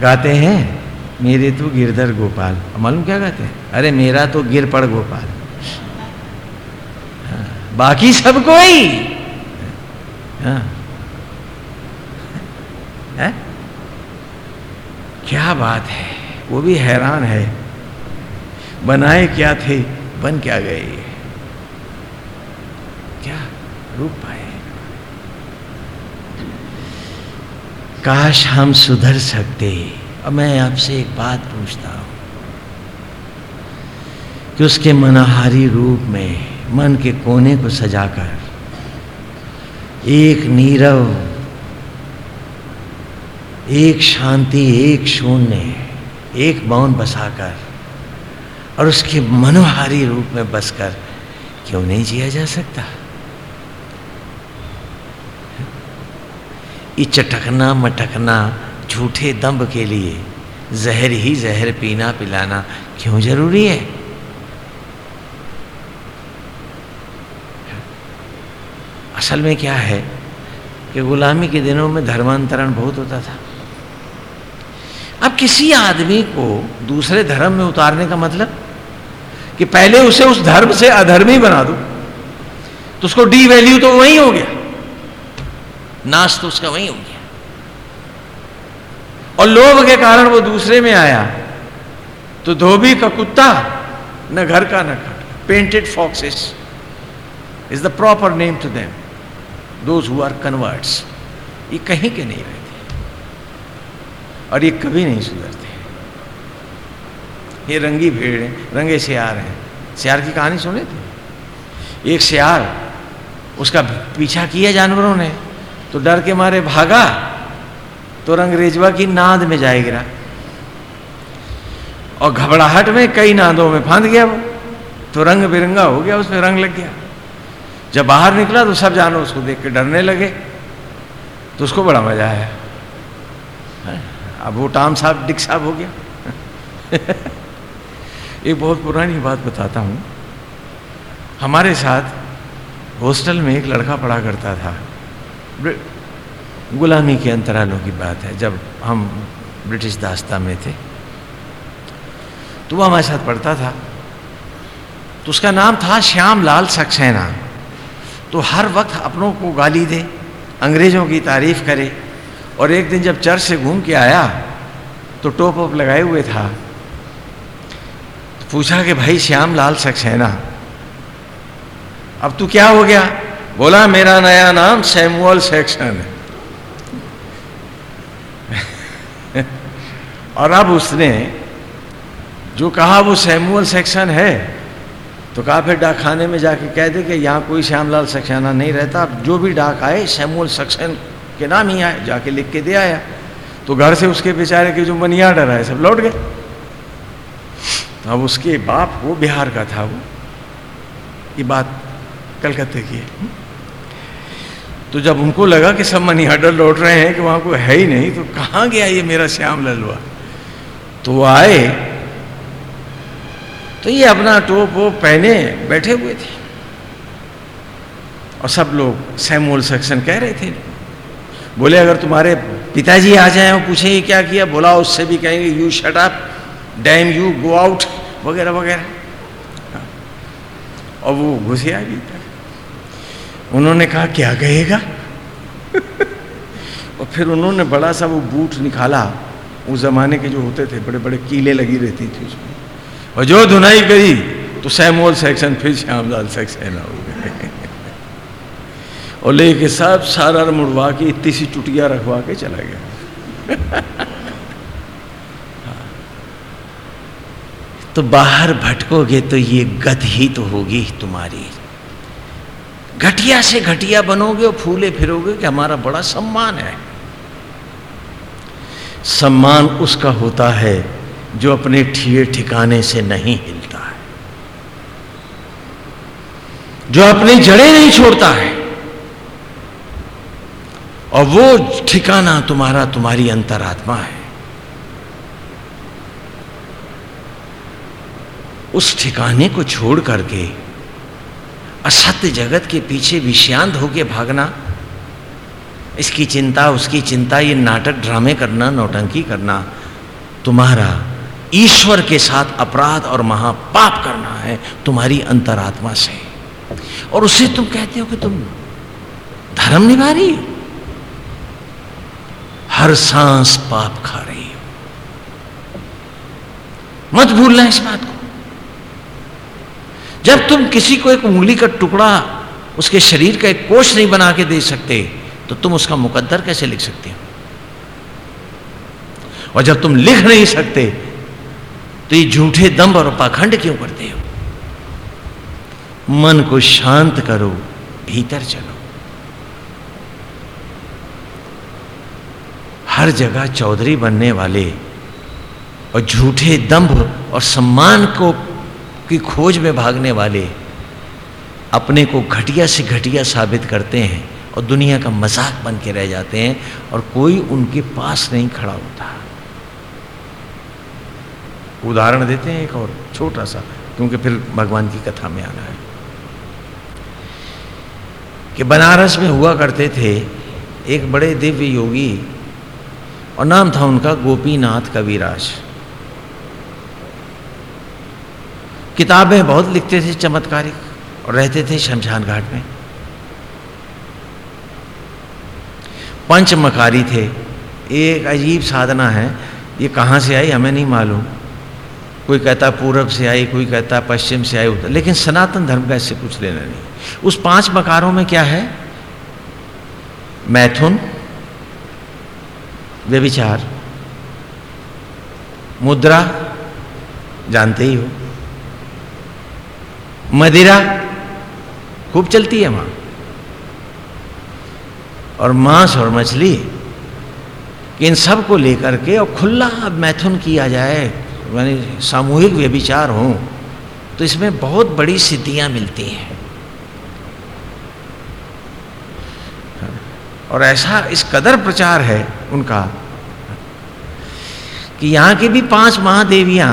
गाते हैं, मेरे तो गिरधर गोपाल। मालूम क्या गाते हैं? अरे मेरा तो गिर पड़ गोपाल। बाकी सब कोई। हाँ। है? क्या बात है? वो भी हैरान है। बनाए क्या थे? बन क्या गए? क्या रूप पाए? काश हम सुधर सकते। अब मैं आपसे एक बात पूछता हूँ कि उसके मनाहारी रूप में मन के कोने को सजाकर, एक नीरव, एक शांति, एक शून्य, एक मौन बसाकर और उसके मनोहारी रूप में बसकर क्यों नहीं जिया जा सकता? ये चटकना, मटकना, झूठे दम्ब के लिए जहर ही जहर पीना पिलाना क्यों ज़रूरी है? असल में क्या है कि गुलामी के दिनों में धर्मांतरण बहुत होता था। अब किसी आदमी को दूसरे धर्म में उतारने का मतलब? कि पहले उसे उस धर्म से अधर्मी बना दो तो उसको डी वैल्यू तो वही हो गया, नाश तो उसका वही हो गया। और लोभ के कारण वो दूसरे में आया तो धोबी का कुत्ता न घर का न खट painted foxes is the proper name to them those who are converts ये कहीं के नहीं रहते और ये कभी नहीं सुधरते ये रंगी भीड़ है, रंगे सियार हैं। सियार की कहानी सुने थे? एक सियार, उसका पीछा किया जानवरों ने तो डर के मारे भागा तो रंगरेजवा की नाद में जाए गिरा। और घबराहट में कई नादों में फांद गया वो। तो रंग बिरंगा हो गया, उसमें रंग लग गया। जब बाहर निकला तो सब जानो उसको देख के डरने लगे तो उसको बड़ा मज़ा आया। अब वो टाम साहब, डिक साहब हो गया। एक बहुत पुरानी बात बताता हूँ। हमारे साथ हॉस्टल में एक लड़का पढ़ा करता था। गुलामी के अंतरालों की बात है, जब हम ब्रिटिश दास्ता में थे। तो वो हमारे साथ पढ़ता था। तो उसका नाम था श्याम लाल सक्सेना। तो हर वक्त अपनों को गाली दे, अंग्रेज़ों की तारीफ़ करे। और एक दिन जब चर्च से घूम के आया तो टोप ओप लगाए हुए था। तो पूछा कि भाई, श्याम लाल सक्सेना अब तू क्या हो गया? बोला, मेरा नया नाम सैमुअल सेक्शन है। और अब उसने जो कहा, वो सैमुअल सेक्शन है। तो कहा फिर डाक खाने में जाके कह दे कि यहाँ कोई श्यामलाल सक्सेना नहीं रहता। अब जो भी डाक आए शैमुअल सक्सेन के नाम ही आए, जाके लिख के दे आया। तो घर से उसके बेचारे के जो मनी आर्डर आए, सब लौट गए। तो अब उसके बाप, वो बिहार का था वो। ये बात कलकत्ते की है। तो जब उनको लगा कि सब मनी आर्डर लौट रहे हैं कि वहाँ कोई है ही नहीं तो कहाँ गया ये मेरा श्याम ललवा तो आए तो ये अपना टोप वो पहने बैठे हुए थे। और सब लोग सैमुअल सेक्शन कह रहे थे। बोले, अगर तुम्हारे पिताजी आ जाए और पूछे ये क्या किया बोला उससे भी कहेंगे you shut up damn you go out वगैरह वगैरह। और वो घुसे आ गई उन्होंने कहा, क्या कहेगा? और फिर उन्होंने बड़ा सा वो बूट निकाला। उस जमाने के जो होते थे बड़े बड़े कीले लगी रहती थी उसमें। और जो धुनाई करी तो सैमोल सेक्शन, फिर श्यामलाल सेक्शन हो गए। और लेके सब सारा मुड़वा के इतनी सी टुटिया रखवा के चला गया। तो बाहर भटकोगे तो ये गत ही तो होगी तुम्हारी। घटिया से घटिया बनोगे और फूले फिरोगे कि हमारा बड़ा सम्मान है। सम्मान उसका होता है जो अपने ठिए ठिकाने से नहीं हिलता है, जो अपनी जड़ें नहीं छोड़ता है, और वो ठिकाना तुम्हारा तुम्हारी अंतरात्मा है, उस ठिकाने को छोड़ करके असत्य जगत के पीछे विषयांत होके भागना, इसकी चिंता, उसकी चिंता, ये नाटक, ड्रामे करना, नौटंकी करना, तुम्हारा ईश्वर के साथ अपराध और महापाप करना है तुम्हारी अंतरात्मा से। और उसे तुम कहते हो कि तुम धर्म निभा रही हो। हर सांस पाप खा रही हो। मत भूलना इस बात को। जब तुम किसी को एक उंगली का टुकड़ा उसके शरीर का एक कोष नहीं बना के दे सकते तो तुम उसका मुकद्दर कैसे लिख सकते हो? और जब तुम लिख नहीं सकते तो ये झूठे दम्ब और पाखंड क्यों करते हो? मन को शांत करो, भीतर चलो। हर जगह चौधरी बनने वाले और झूठे दंभ और सम्मान को, की खोज में भागने वाले अपने को घटिया से घटिया साबित करते हैं और दुनिया का मज़ाक बन के रह जाते हैं और कोई उनके पास नहीं खड़ा होता। उदाहरण देते हैं एक और, छोटा सा, क्योंकि फिर भगवान की कथा में आना है। कि बनारस में हुआ करते थे एक बड़े दिव्य योगी, और नाम था उनका गोपीनाथ कविराज। किताबें बहुत लिखते थे, चमत्कारिक, और रहते थे शमशान घाट में। पंचमकारी थे। एक अजीब साधना है, ये कहाँ से आई हमें नहीं मालूम। कोई कहता पूरब से आई, कोई कहता पश्चिम से आई उत्तर लेकिन सनातन धर्म का इससे कुछ लेना नहीं। उस पाँच मकारों में क्या है? मैथुन, व्यभिचार, मुद्रा, जानते ही हो। मदिरा, खूब चलती है वहाँ। और मांस और मछली, इन सबको लेकर के और खुला मैथुन किया जाए। यानी सामूहिक व्यभिचार हो तो इसमें बहुत बड़ी सिद्धियाँ मिलती हैं। और ऐसा इस कदर प्रचार है उनका कि यहाँ की भी पाँच महादेवियाँ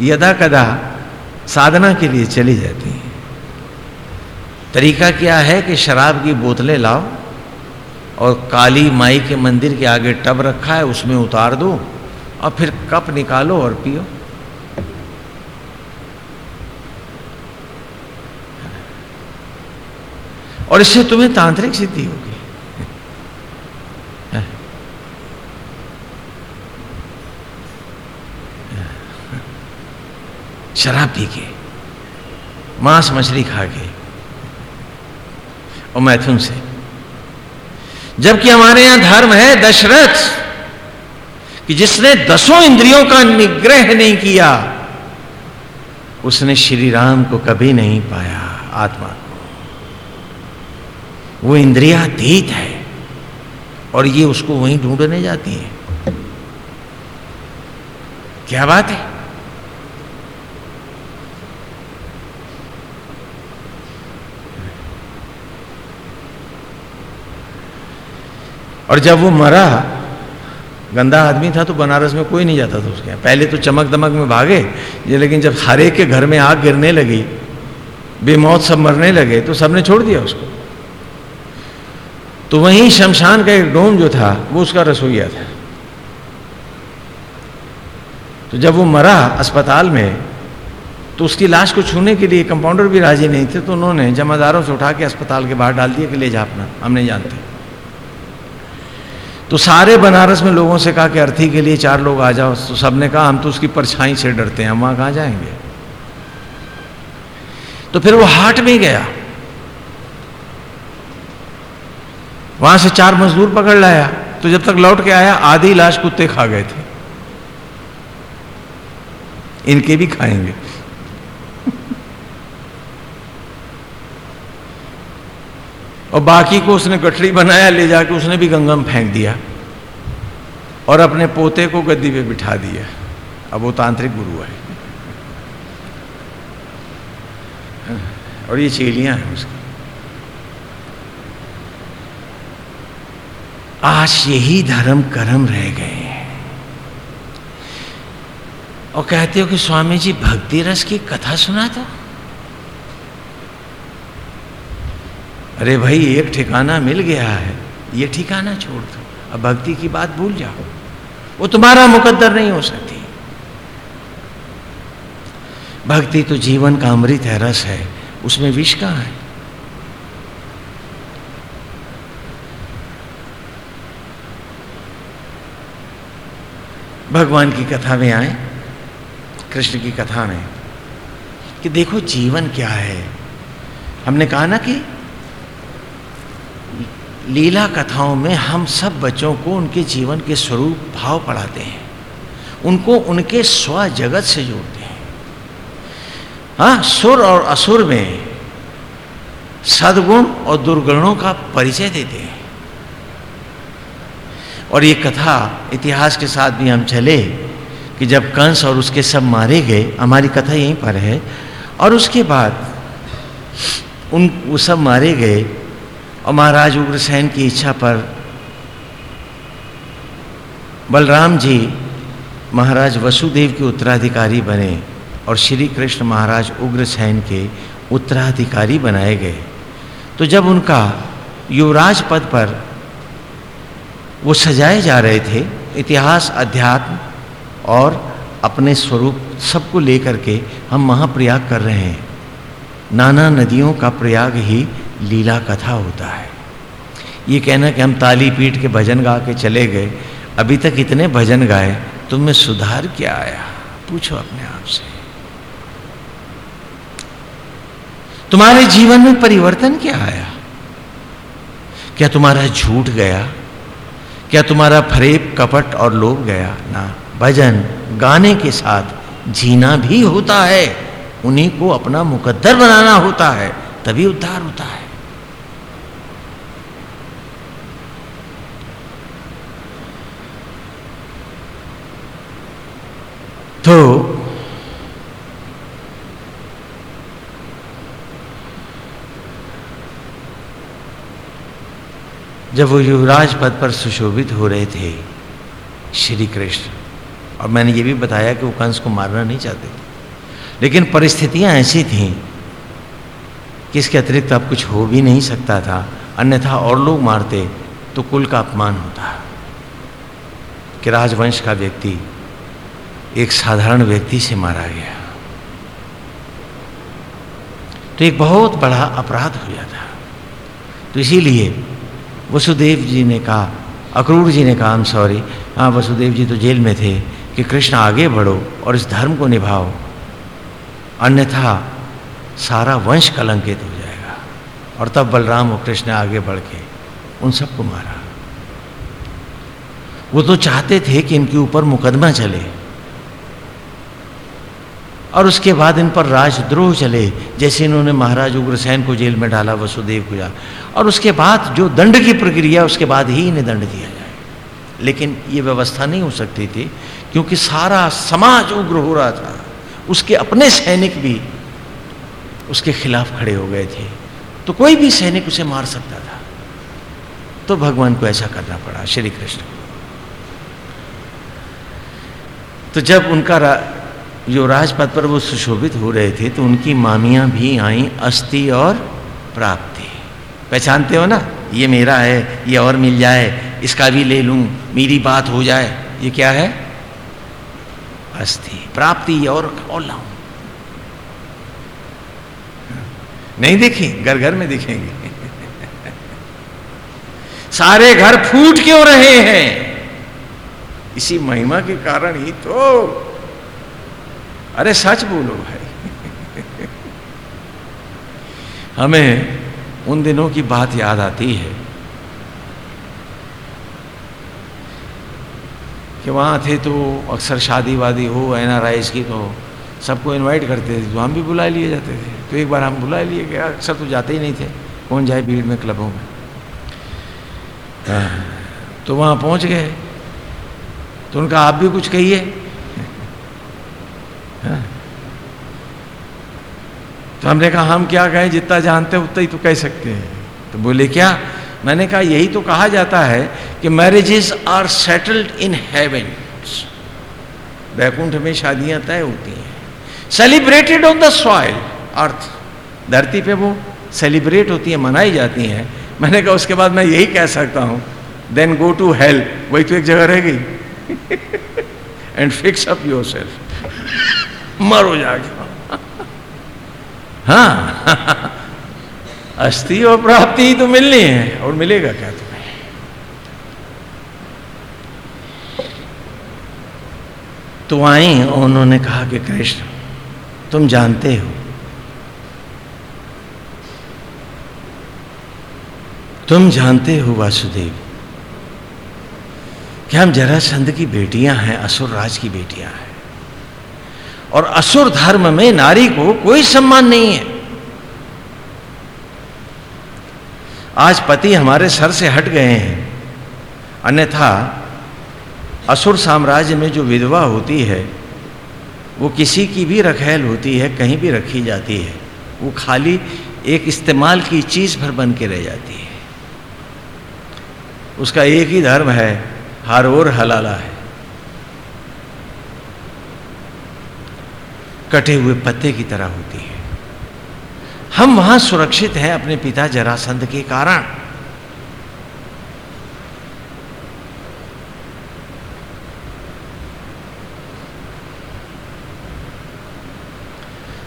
यदा कदा साधना के लिए चली जाती हैं। तरीका क्या है कि शराब की बोतलें लाओ और काली माई के मंदिर के आगे टब रखा है, उसमें उतार दो। और फिर कप निकालो और पियो। और इससे तुम्हें तांत्रिक सिद्धि होगी। शराब पी के मांस मछली खा के और मैथुन से जबकि हमारे यहाँ धर्म है दशरथ कि जिसने दसों इंद्रियों का निग्रह नहीं किया, उसने श्री राम को कभी नहीं पाया, आत्मा को। वो इंद्रियातीत है और ये उसको वहीं ढूँढने जाती है। क्या बात है? और जब वो मरा गंदा आदमी था तो बनारस में कोई नहीं जाता था उसके यहाँ। पहले तो चमक दमक में भागे, ये लेकिन जब हर एक के घर में आग गिरने लगी, बेमौत सब मरने लगे तो सबने छोड़ दिया उसको। तो वहीं शमशान का एक डोम जो था, वो उसका रसोईया था। तो जब वो मरा अस्पताल में तो उसकी लाश को छूने के लिए कंपाउंडर भी राज़ी नहीं थे तो उन्होंने जमादारों से उठा के अस्पताल के बाहर डाल दिया कि ले जा अपना, हम नहीं जानते। तो सारे बनारस में लोगों से कहा कि अर्थी के लिए चार लोग आ जाओ। तो सबने कहा, हम तो उसकी परछाई से डरते हैं, हम वहाँ कहाँ जाएँगे? तो फिर वो हाट में गया। वहाँ से चार मजदूर पकड़ लाया। तो जब तक लौट के आया, आधी लाश कुत्ते खा गए थे। इनके भी खाएँगे। और बाकी को उसने गठरी बनाया, ले जाके उसने भी गंगा में फेंक दिया और अपने पोते को गद्दी पे बिठा दिया। अब वो तांत्रिक गुरु है। और ये चेलियाँ हैं उसकी। आज यही धर्म कर्म रह गए हैं। और कहते हो कि स्वामी जी भक्ति रस की कथा सुना दो अरे भाई, एक ठिकाना मिल गया है। ये ठिकाना छोड़ दो। अब भक्ति की बात भूल जाओ। वो तुम्हारा मुकद्दर नहीं हो सकती। भक्ति तो जीवन का अमृत है, रस है। उसमें विष कहाँ है? भगवान की कथा में आए, कृष्ण की कथा में, कि देखो जीवन क्या है। हमने कहा ना कि लीला कथाओं में हम सब बच्चों को उनके जीवन के स्वरूप भाव पढ़ाते हैं। उनको उनके स्व जगत से जोड़ते हैं। हाँ सुर और असुर में सदगुण और दुर्गुणों का परिचय देते हैं। और ये कथा इतिहास के साथ भी हम चले कि जब कंस और उसके सब मारे गए, हमारी कथा यहीं पर है। और उसके बाद उन वो सब मारे गए और महाराज उग्रसेन की इच्छा पर बलराम जी महाराज वसुदेव के उत्तराधिकारी बने और श्री कृष्ण महाराज उग्रसेन के उत्तराधिकारी बनाए गए। तो जब उनका युवराज पद पर वो सजाए जा रहे थे, इतिहास, अध्यात्म और अपने स्वरूप सबको लेकर के हम महाप्रयाग कर रहे हैं। नाना नदियों का प्रयाग ही लीला कथा होता है। ये कहना कि हम ताली पीट के भजन गा के चले गए। अभी तक इतने भजन गाए, तुम में सुधार क्या आया? पूछो अपने आप से। तुम्हारे जीवन में परिवर्तन क्या आया? क्या तुम्हारा झूठ गया? क्या तुम्हारा फरेब, कपट और लोभ गया? ना, भजन गाने के साथ जीना भी होता है। उन्हीं को अपना मुकद्दर बनाना होता है, तभी उद्धार होता है। तो जब वो युवराज पद पर सुशोभित हो रहे थे, श्री कृष्ण, और मैंने ये भी बताया कि वो कंस को मारना नहीं चाहते थे, लेकिन परिस्थितियाँ ऐसी थीं कि इसके अतिरिक्त अब कुछ हो भी नहीं सकता था, अन्यथा और लोग मारते तो कुल का अपमान होता, कि राजवंश का व्यक्ति एक साधारण व्यक्ति से मारा गया। तो एक बहुत बड़ा अपराध हो जाता तो इसीलिए वसुदेव जी ने कहा, अक्रूर जी ने कहा हम सॉरी हाँ वसुदेव जी तो जेल में थे कि कृष्ण आगे बढ़ो और इस धर्म को निभाओ। अन्यथा सारा वंश कलंकित हो जाएगा। और तब बलराम और कृष्ण आगे बढ़ के उन सबको मारा। वो तो चाहते थे कि इनके ऊपर मुकदमा चले। और उसके बाद इन पर राजद्रोह चले, जैसे इन्होंने महाराज उग्रसेन को जेल में डाला, वसुदेव को जा और उसके बाद जो दंड की प्रक्रिया, उसके बाद ही इन्हें दंड दिया जाए। लेकिन ये व्यवस्था नहीं हो सकती थी, क्योंकि सारा समाज उग्र हो रहा था। उसके अपने सैनिक भी उसके खिलाफ खड़े हो गए थे। तो कोई भी सैनिक उसे मार सकता था। तो भगवान को ऐसा करना पड़ा, श्री कृष्ण तो जब उनका जो राजपथ पर वो सुशोभित हो रहे थे तो उनकी मामियाँ भी आई अस्थि और प्राप्ति। पहचानते हो ना? ये मेरा है, ये और मिल जाए, इसका भी ले लूँ, मेरी बात हो जाए। ये क्या है? अस्थि। प्राप्ति और और लाऊं। नहीं दिखी? घर घर में दिखेंगे। सारे घर फूट क्यों रहे हैं? इसी महिमा के कारण ही तो अरे सच बोलो भाई। हमें उन दिनों की बात याद आती है कि वहाँ थे तो अक्सर शादी वादी हो एन आर की तो सबको इनवाइट करते थे तो हम भी बुला लिए जाते थे। तो एक बार हम बुला लिए गया अक्सर तो जाते ही नहीं थे कौन जाए भीड़ में क्लबों में। हाँ, तो वहाँ पहुँच गए। तो उनका आप भी कुछ कहिए हाँ। तो हमने कहा, हम क्या कहें? जितना जानते हैं, उतना ही तो कह सकते हैं। तो बोले, क्या? मैंने कहा, यही तो कहा जाता है कि marriages are settled in heaven Vaikuntha में शादियाँ तय होती हैं। Celebrated on the soil earth धरती पे वो सेलिब्रेट होती है, मनाई जाती हैं। मैंने कहा, उसके बाद मैं यही कह सकता हूँ। देन गो टू हेल्प वही तो एक जगह रह गई। And fix up yourself मरो जाके। हाँ। अस्थि और प्राप्ति ही तो मिलनी है, और मिलेगा क्या तुम्हें? तो आई उन्होंने कहा कि कृष्ण, तुम जानते हो, तुम जानते हो वासुदेव, कि हम जरासंध की बेटियाँ हैं, असुर राज की बेटियाँ हैं। और असुर धर्म में नारी को कोई सम्मान नहीं है। आज पति हमारे सर से हट गए हैं। अन्यथा असुर साम्राज्य में जो विधवा होती है, वो किसी की भी रखेल होती है, कहीं भी रखी जाती है। वो खाली एक इस्तेमाल की चीज़ भर बन के रह जाती है। उसका एक ही धर्म है, हर और हलाला है। कटे हुए पत्ते की तरह होती है। हम वहाँ सुरक्षित हैं अपने पिता जरासंध के कारण।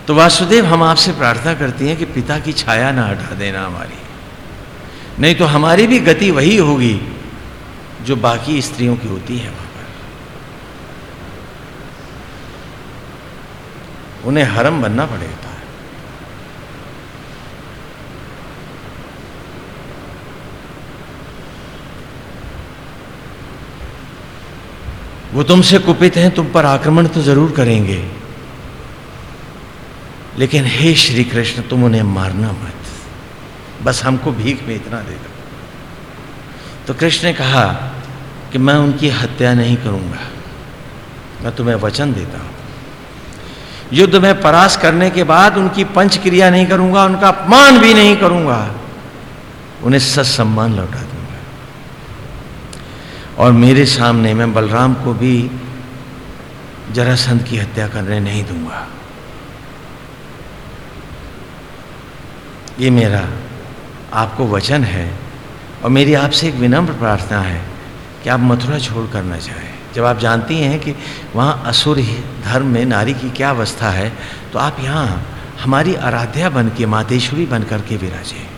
तो वासुदेव हम आपसे प्रार्थना करती हैं कि पिता की छाया ना हटा देना हमारी। नहीं तो हमारी भी गति वही होगी जो बाकी स्त्रियों की होती है वहाँ पर उन्हें हरम बनना पड़ेगा। वो तुमसे कुपित हैं, तुम पर आक्रमण तो ज़रूर करेंगे। लेकिन हे श्री कृष्ण तुम उन्हें मारना मत। बस हमको भीख में इतना दे दो। तो कृष्ण ने कहा कि मैं उनकी हत्या नहीं करूँगा। मैं तुम्हें वचन देता हूँ। युद्ध में परास करने के बाद उनकी पंच क्रिया नहीं करूँगा, उनका अपमान भी नहीं करूँगा, उन्हें सम्मान लौटा दूँगा। और मेरे सामने मैं बलराम को भी जरासंध की हत्या करने नहीं दूँगा। ये मेरा आपको वचन है और मेरी आपसे एक विनम्र प्रार्थना है कि आप मथुरा छोड़ कर न जाए। जब आप जानती हैं कि वहाँ असुर धर्म में नारी की क्या अवस्था है तो आप यहाँ हमारी आराध्या बन के, मातेश्वरी बन कर करके विराजें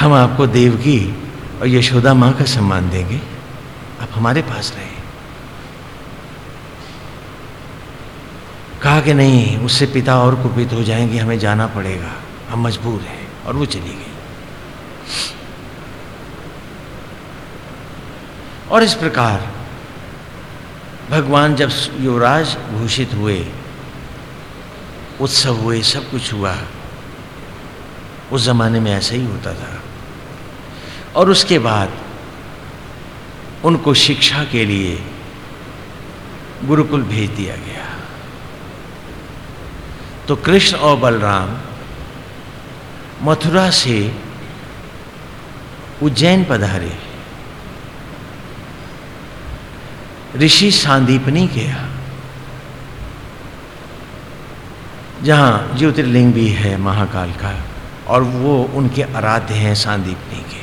हम आपको देवकी और यशोदा माँ का सम्मान देंगे। आप हमारे पास रहे। कहा कि नहीं, उससे पिता और कुपित हो जाएँगे, हमें जाना पड़ेगा। हम मजबूर हैं और वो चली गई। और इस प्रकार भगवान जब युवराज घोषित हुए, उत्सव हुए, सब कुछ हुआ, उस जमाने में ऐसा ही होता था। और उसके बाद उनको शिक्षा के लिए गुरुकुल भेज दिया गया। तो कृष्ण और बलराम मथुरा से उज्जैन पधारे। ऋषि सांदीपनी यहाँ जहाँ ज्योतिर्लिंग भी है महाकाल का, और वो उनके आराध्य हैं सांदीपनी के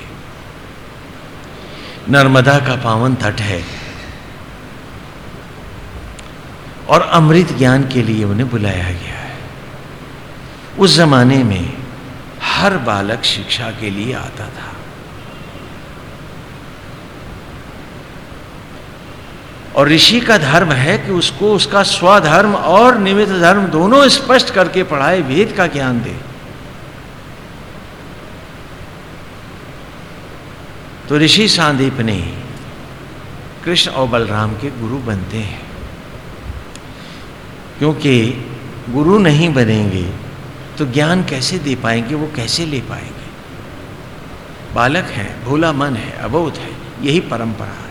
नर्मदा का पावन तट है, और अमृत ज्ञान के लिए उन्हें बुलाया गया है। उस जमाने में हर बालक शिक्षा के लिए आता था। और ऋषि का धर्म है कि उसको उसका स्वधर्म और निमित्त धर्म दोनों स्पष्ट करके पढ़ाए, वेद का ज्ञान दे। तो ऋषि सांदीप ने कृष्ण और बलराम के गुरु बनते हैं। क्योंकि गुरु नहीं बनेंगे तो ज्ञान कैसे दे पाएँगे, वो कैसे ले पाएँगे? बालक है, भोला मन है, अबोध है, यही परंपरा है।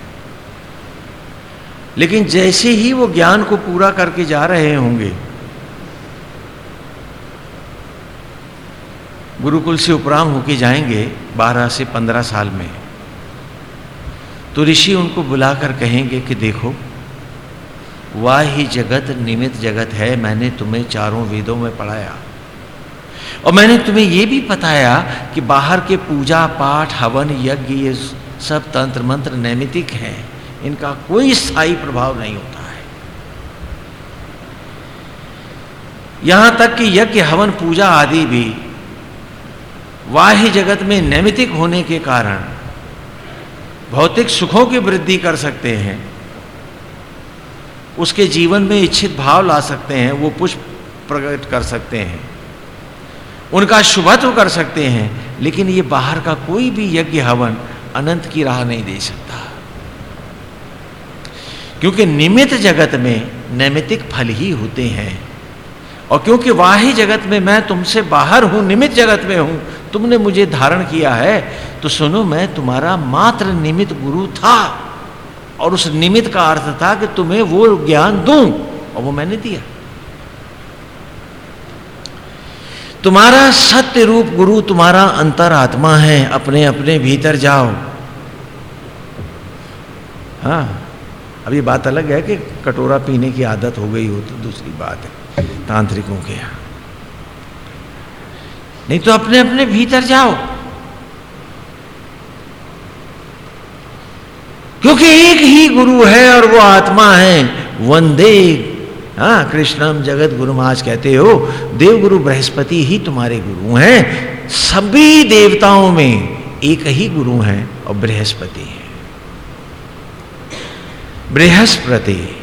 लेकिन जैसे ही वो ज्ञान को पूरा करके जा रहे होंगे, गुरुकुल से उपराम होके जाएँगे बारह से पंद्रह साल में। तो ऋषि उनको बुलाकर कहेंगे कि देखो, वाह ही जगत निमित जगत है, मैंने तुम्हें चारों वेदों में पढ़ाया। और मैंने तुम्हें यह भी बताया कि बाहर के पूजा पाठ, हवन, यज्ञ, ये सब तंत्र मंत्र नैमितिक हैं। इनका कोई स्थायी प्रभाव नहीं होता है। यहाँ तक कि यज्ञ, हवन, पूजा आदि भी वाह्य जगत में नैमितिक होने के कारण भौतिक सुखों की वृद्धि कर सकते हैं, उसके जीवन में इच्छित भाव ला सकते हैं, वो पुष्प प्रकट कर सकते हैं, उनका शुभत्व कर सकते हैं, लेकिन ये बाहर का कोई भी यज्ञ, हवन अनंत की राह नहीं दे सकता। क्योंकि निमित जगत में नैमितिक फल ही होते हैं। और क्योंकि वाही जगत में मैं तुमसे बाहर हूँ, निमित जगत में हूँ, तुमने मुझे धारण किया है तो सुनो, मैं तुम्हारा मात्र निमित गुरु था। और उस निमित का अर्थ था कि तुम्हें वो ज्ञान दूँ, और वो मैंने दिया। तुम्हारा सत्य रूप गुरु, तुम्हारा अंतर आत्मा है अपने अपने भीतर जाओ। हाँ। अब ये बात अलग है कि कटोरा पीने की आदत हो गई हो तो दूसरी बात है, तांत्रिकों के यहाँ। नहीं तो अपने अपने भीतर जाओ। क्योंकि एक ही गुरु है और वो आत्मा है। वंदे। हाँ कृष्णम जगत गुरु महाज कहते हो देव गुरु बृहस्पति ही तुम्हारे गुरु हैं। सभी देवताओं में एक ही गुरु हैं और बृहस्पति है। बृहस्पति,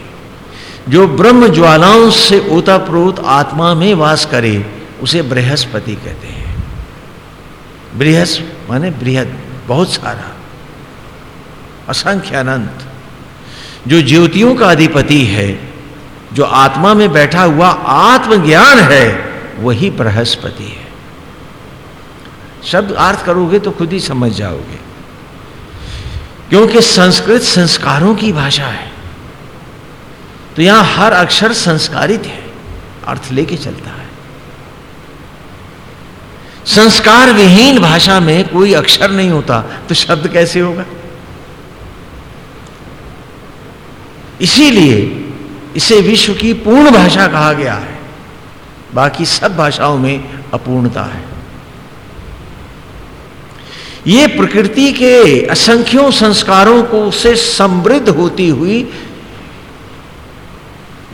जो ब्रह्म ज्वालाओं से ओताप्रोत आत्मा में वास करे, उसे बृहस्पति कहते हैं। बृहस् माने बृहद, बहुत सारा, असंख्य अनंत। जो ज्योतियों का अधिपति है, जो आत्मा में बैठा हुआ आत्मज्ञान है, वही बृहस्पति है। शब्द अर्थ करोगे तो खुद ही समझ जाओगे। क्योंकि संस्कृत संस्कारों की भाषा है। तो यहाँ हर अक्षर संस्कारित है, अर्थ लेके चलता है। संस्कार विहीन भाषा में कोई अक्षर नहीं होता तो शब्द कैसे होगा? इसीलिए इसे विश्व की पूर्ण भाषा कहा गया है। बाकी सब भाषाओं में अपूर्णता है। ये प्रकृति के असंख्यों संस्कारों को से समृद्ध होती हुई,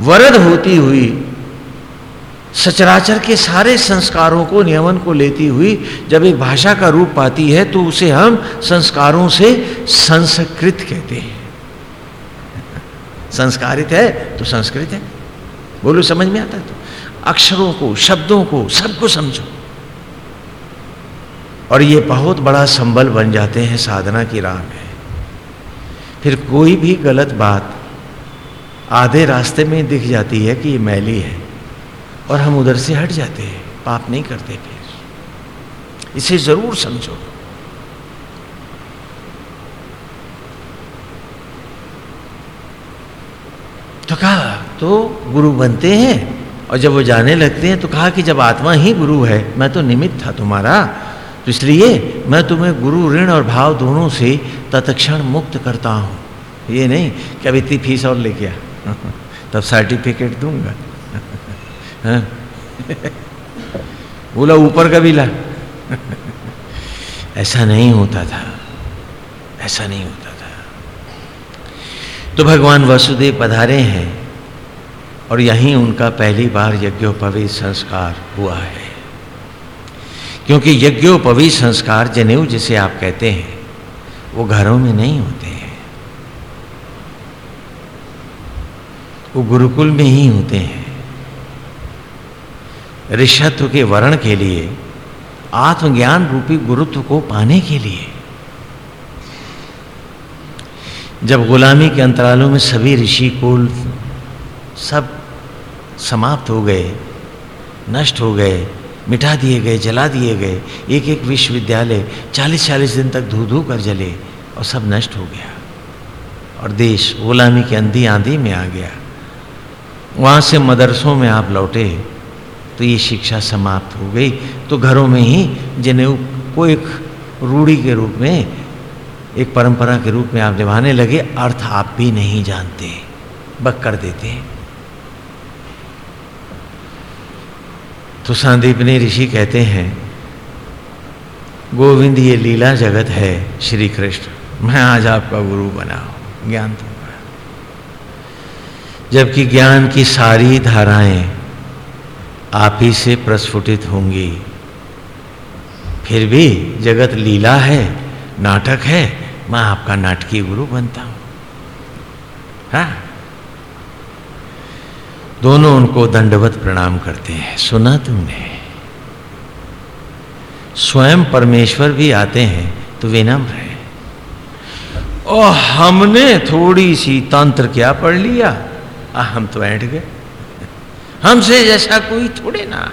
वरद होती हुई, सचराचर के सारे संस्कारों को, नियमन को लेती हुई, जब एक भाषा का रूप पाती है तो उसे हम संस्कारों से संस्कृत कहते हैं। संस्कारित है तो संस्कृत है। बोलो, समझ में आता है तो? अक्षरों को, शब्दों को, सबको समझो। और ये बहुत बड़ा संबल बन जाते हैं, साधना की राह में। फिर कोई भी गलत बात आधे रास्ते में दिख जाती है कि ये मैली है और हम उधर से हट जाते हैं, पाप नहीं करते फिर। इसे ज़रूर समझो। तो कहा तो गुरु बनते हैं और जब वो जाने लगते हैं तो कहा कि जब आत्मा ही गुरु है, मैं तो निमित्त था तुम्हारा तो इसलिए मैं तुम्हें गुरु, ऋण और भाव दोनों से तत्क्षण मुक्त करता हूँ। ये नहीं कि अब इतनी फ़ीस और ले गया तब सर्टिफिकेट दूँगा। हाँ। बोला, ऊपर का भी ला। ऐसा नहीं होता था। ऐसा नहीं होता था। तो भगवान वसुदेव पधारे हैं और यहीं उनका पहली बार यज्ञोपवी संस्कार हुआ है। क्योंकि यज्ञोपवी संस्कार जनेऊ जिसे आप कहते हैं, वो घरों में नहीं होते हैं। वो गुरुकुल में ही होते हैं। ऋषत्व के वर्ण के लिए, आत्मज्ञान रूपी गुरुत्व को पाने के लिए। जब गुलामी के अंतरालों में सभी ऋषि कुल सब समाप्त हो गए, नष्ट हो गए मिटा दिए गए, जला दिए गए। एक एक विश्वविद्यालय चालीस चालीस दिन तक धू धू कर जले और सब नष्ट हो गया। और देश गुलामी की अंधी आंधी में आ गया। वहाँ से मदरसों में आप लौटे तो ये शिक्षा समाप्त हो गई। तो घरों में ही, जिन्हें को एक रूढ़ी के रूप में, एक परंपरा के रूप में आप निभाने लगे, अर्थ आप भी नहीं जानते। बक कर देते हैं। तो सांदीपनी ऋषि कहते हैं, गोविंद, ये लीला जगत है श्री कृष्ण मैं आज आपका गुरु बना हूँ, ज्ञान दूँगा जबकि ज्ञान की सारी धाराएँ आप ही से प्रस्फुटित होंगी। फिर भी जगत लीला है, नाटक है, मैं आपका नाटकीय गुरु बनता हूँ। हाँ? दोनों उनको दंडवत प्रणाम करते हैं। सुना तुमने? स्वयं परमेश्वर भी आते हैं तो विनम्र है। और हमने थोड़ी सी तंत्र क्या पढ़ लिया? आ, हम तो बैठ गए। हमसे जैसा कोई थोड़े ना।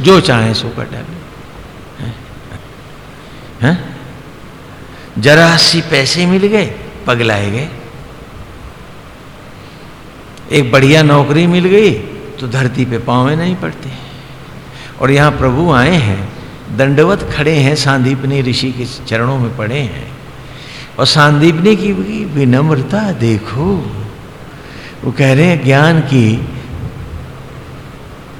जो चाहे सो कर डाले। जरा सी पैसे मिल गए पगलाए गए। एक बढ़िया नौकरी मिल गई तो धरती पे पावे नहीं पड़ते। और यहाँ प्रभु आए हैं, दंडवत खड़े हैं, सांदीपनी ऋषि के चरणों में पड़े हैं। और सांदीपनी की विनम्रता देखो। वो कह रहे हैं, ज्ञान की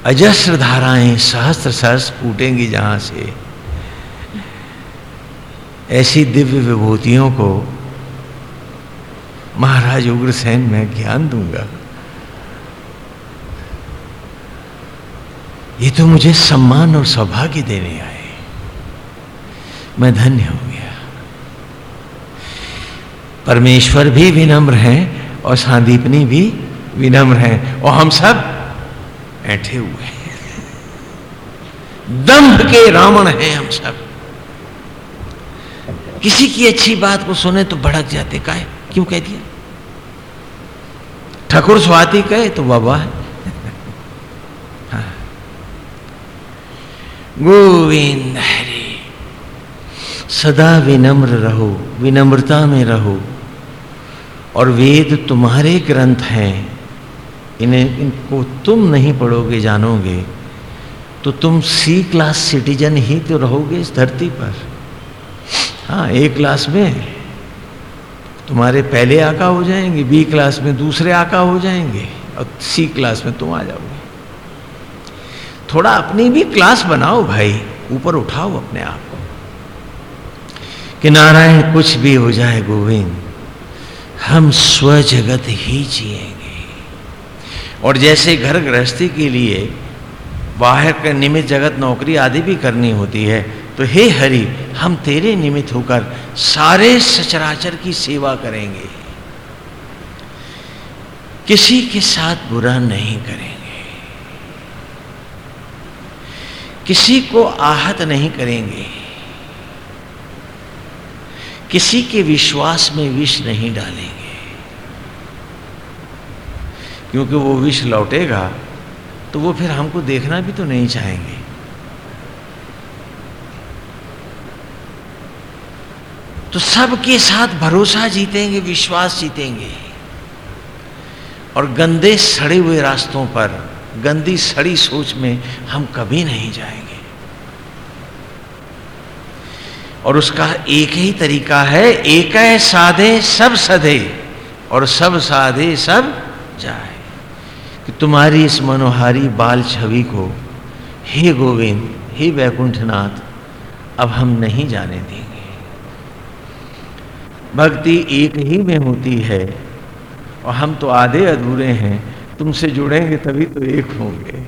अजस्र धाराएँ सहस्त्र सहस्त्र फूटेंगी जहाँ से। ऐसी दिव्य विभूतियों को महाराज उग्रसेन मैं ज्ञान दूँगा। ये तो मुझे सम्मान और सौभाग्य देने आए। मैं धन्य हो गया। परमेश्वर भी विनम्र हैं और सांदीपनी भी विनम्र हैं और हम सब ऐठे हुए हैं। दंभ के रावण हैं हम सब। किसी की अच्छी बात को सुने तो भड़क जाते। का क्यों कह दिया? ठकुर स्वाति कहे तो बाबा है। गोविंद हरे। सदा विनम्र रहो, विनम्रता में रहो। और वेद तुम्हारे ग्रंथ हैं। इन्हें, इनको तुम नहीं पढ़ोगे, जानोगे। तो तुम सी क्लास सिटीजन ही तो रहोगे इस धरती पर। हाँ ए क्लास में। तुम्हारे पहले आका हो जाएँगे, बी क्लास में दूसरे आका हो जाएँगे, और सी क्लास में तुम आ जाओगे। थोड़ा अपनी भी क्लास बनाओ भाई, ऊपर उठाओ अपने आप को। कि नारायण कुछ भी हो जाए गोविंद, हम स्व जगत ही जिएँगे। और जैसे घर गृहस्थी के लिए बाहर का निमित्त जगत नौकरी आदि भी करनी होती है तो हे हरि, हम तेरे निमित्त होकर सारे सचराचर की सेवा करेंगे। किसी के साथ बुरा नहीं करेंगे। किसी को आहत नहीं करेंगे। किसी के विश्वास में विष नहीं डालेंगे। क्योंकि वो विष लौटेगा तो वो फिर हमको देखना भी तो नहीं चाहेंगे। तो सबके साथ भरोसा जीतेंगे, विश्वास जीतेंगे। और गंदे सड़े हुए रास्तों पर गंदी, सड़ी सोच में हम कभी नहीं जाएँगे। और उसका एक ही तरीका है, एक है साधे, सब सधे, और सब साधे, सब जाए। कि तुम्हारी इस मनोहारी बाल छवि को, हे गोविंद, हे वैकुंठनाथ, अब हम नहीं जाने देंगे। भक्ति एक ही में होती है, और हम तो आधे अधूरे हैं तुमसे जुड़ेंगे तभी तो एक होंगे।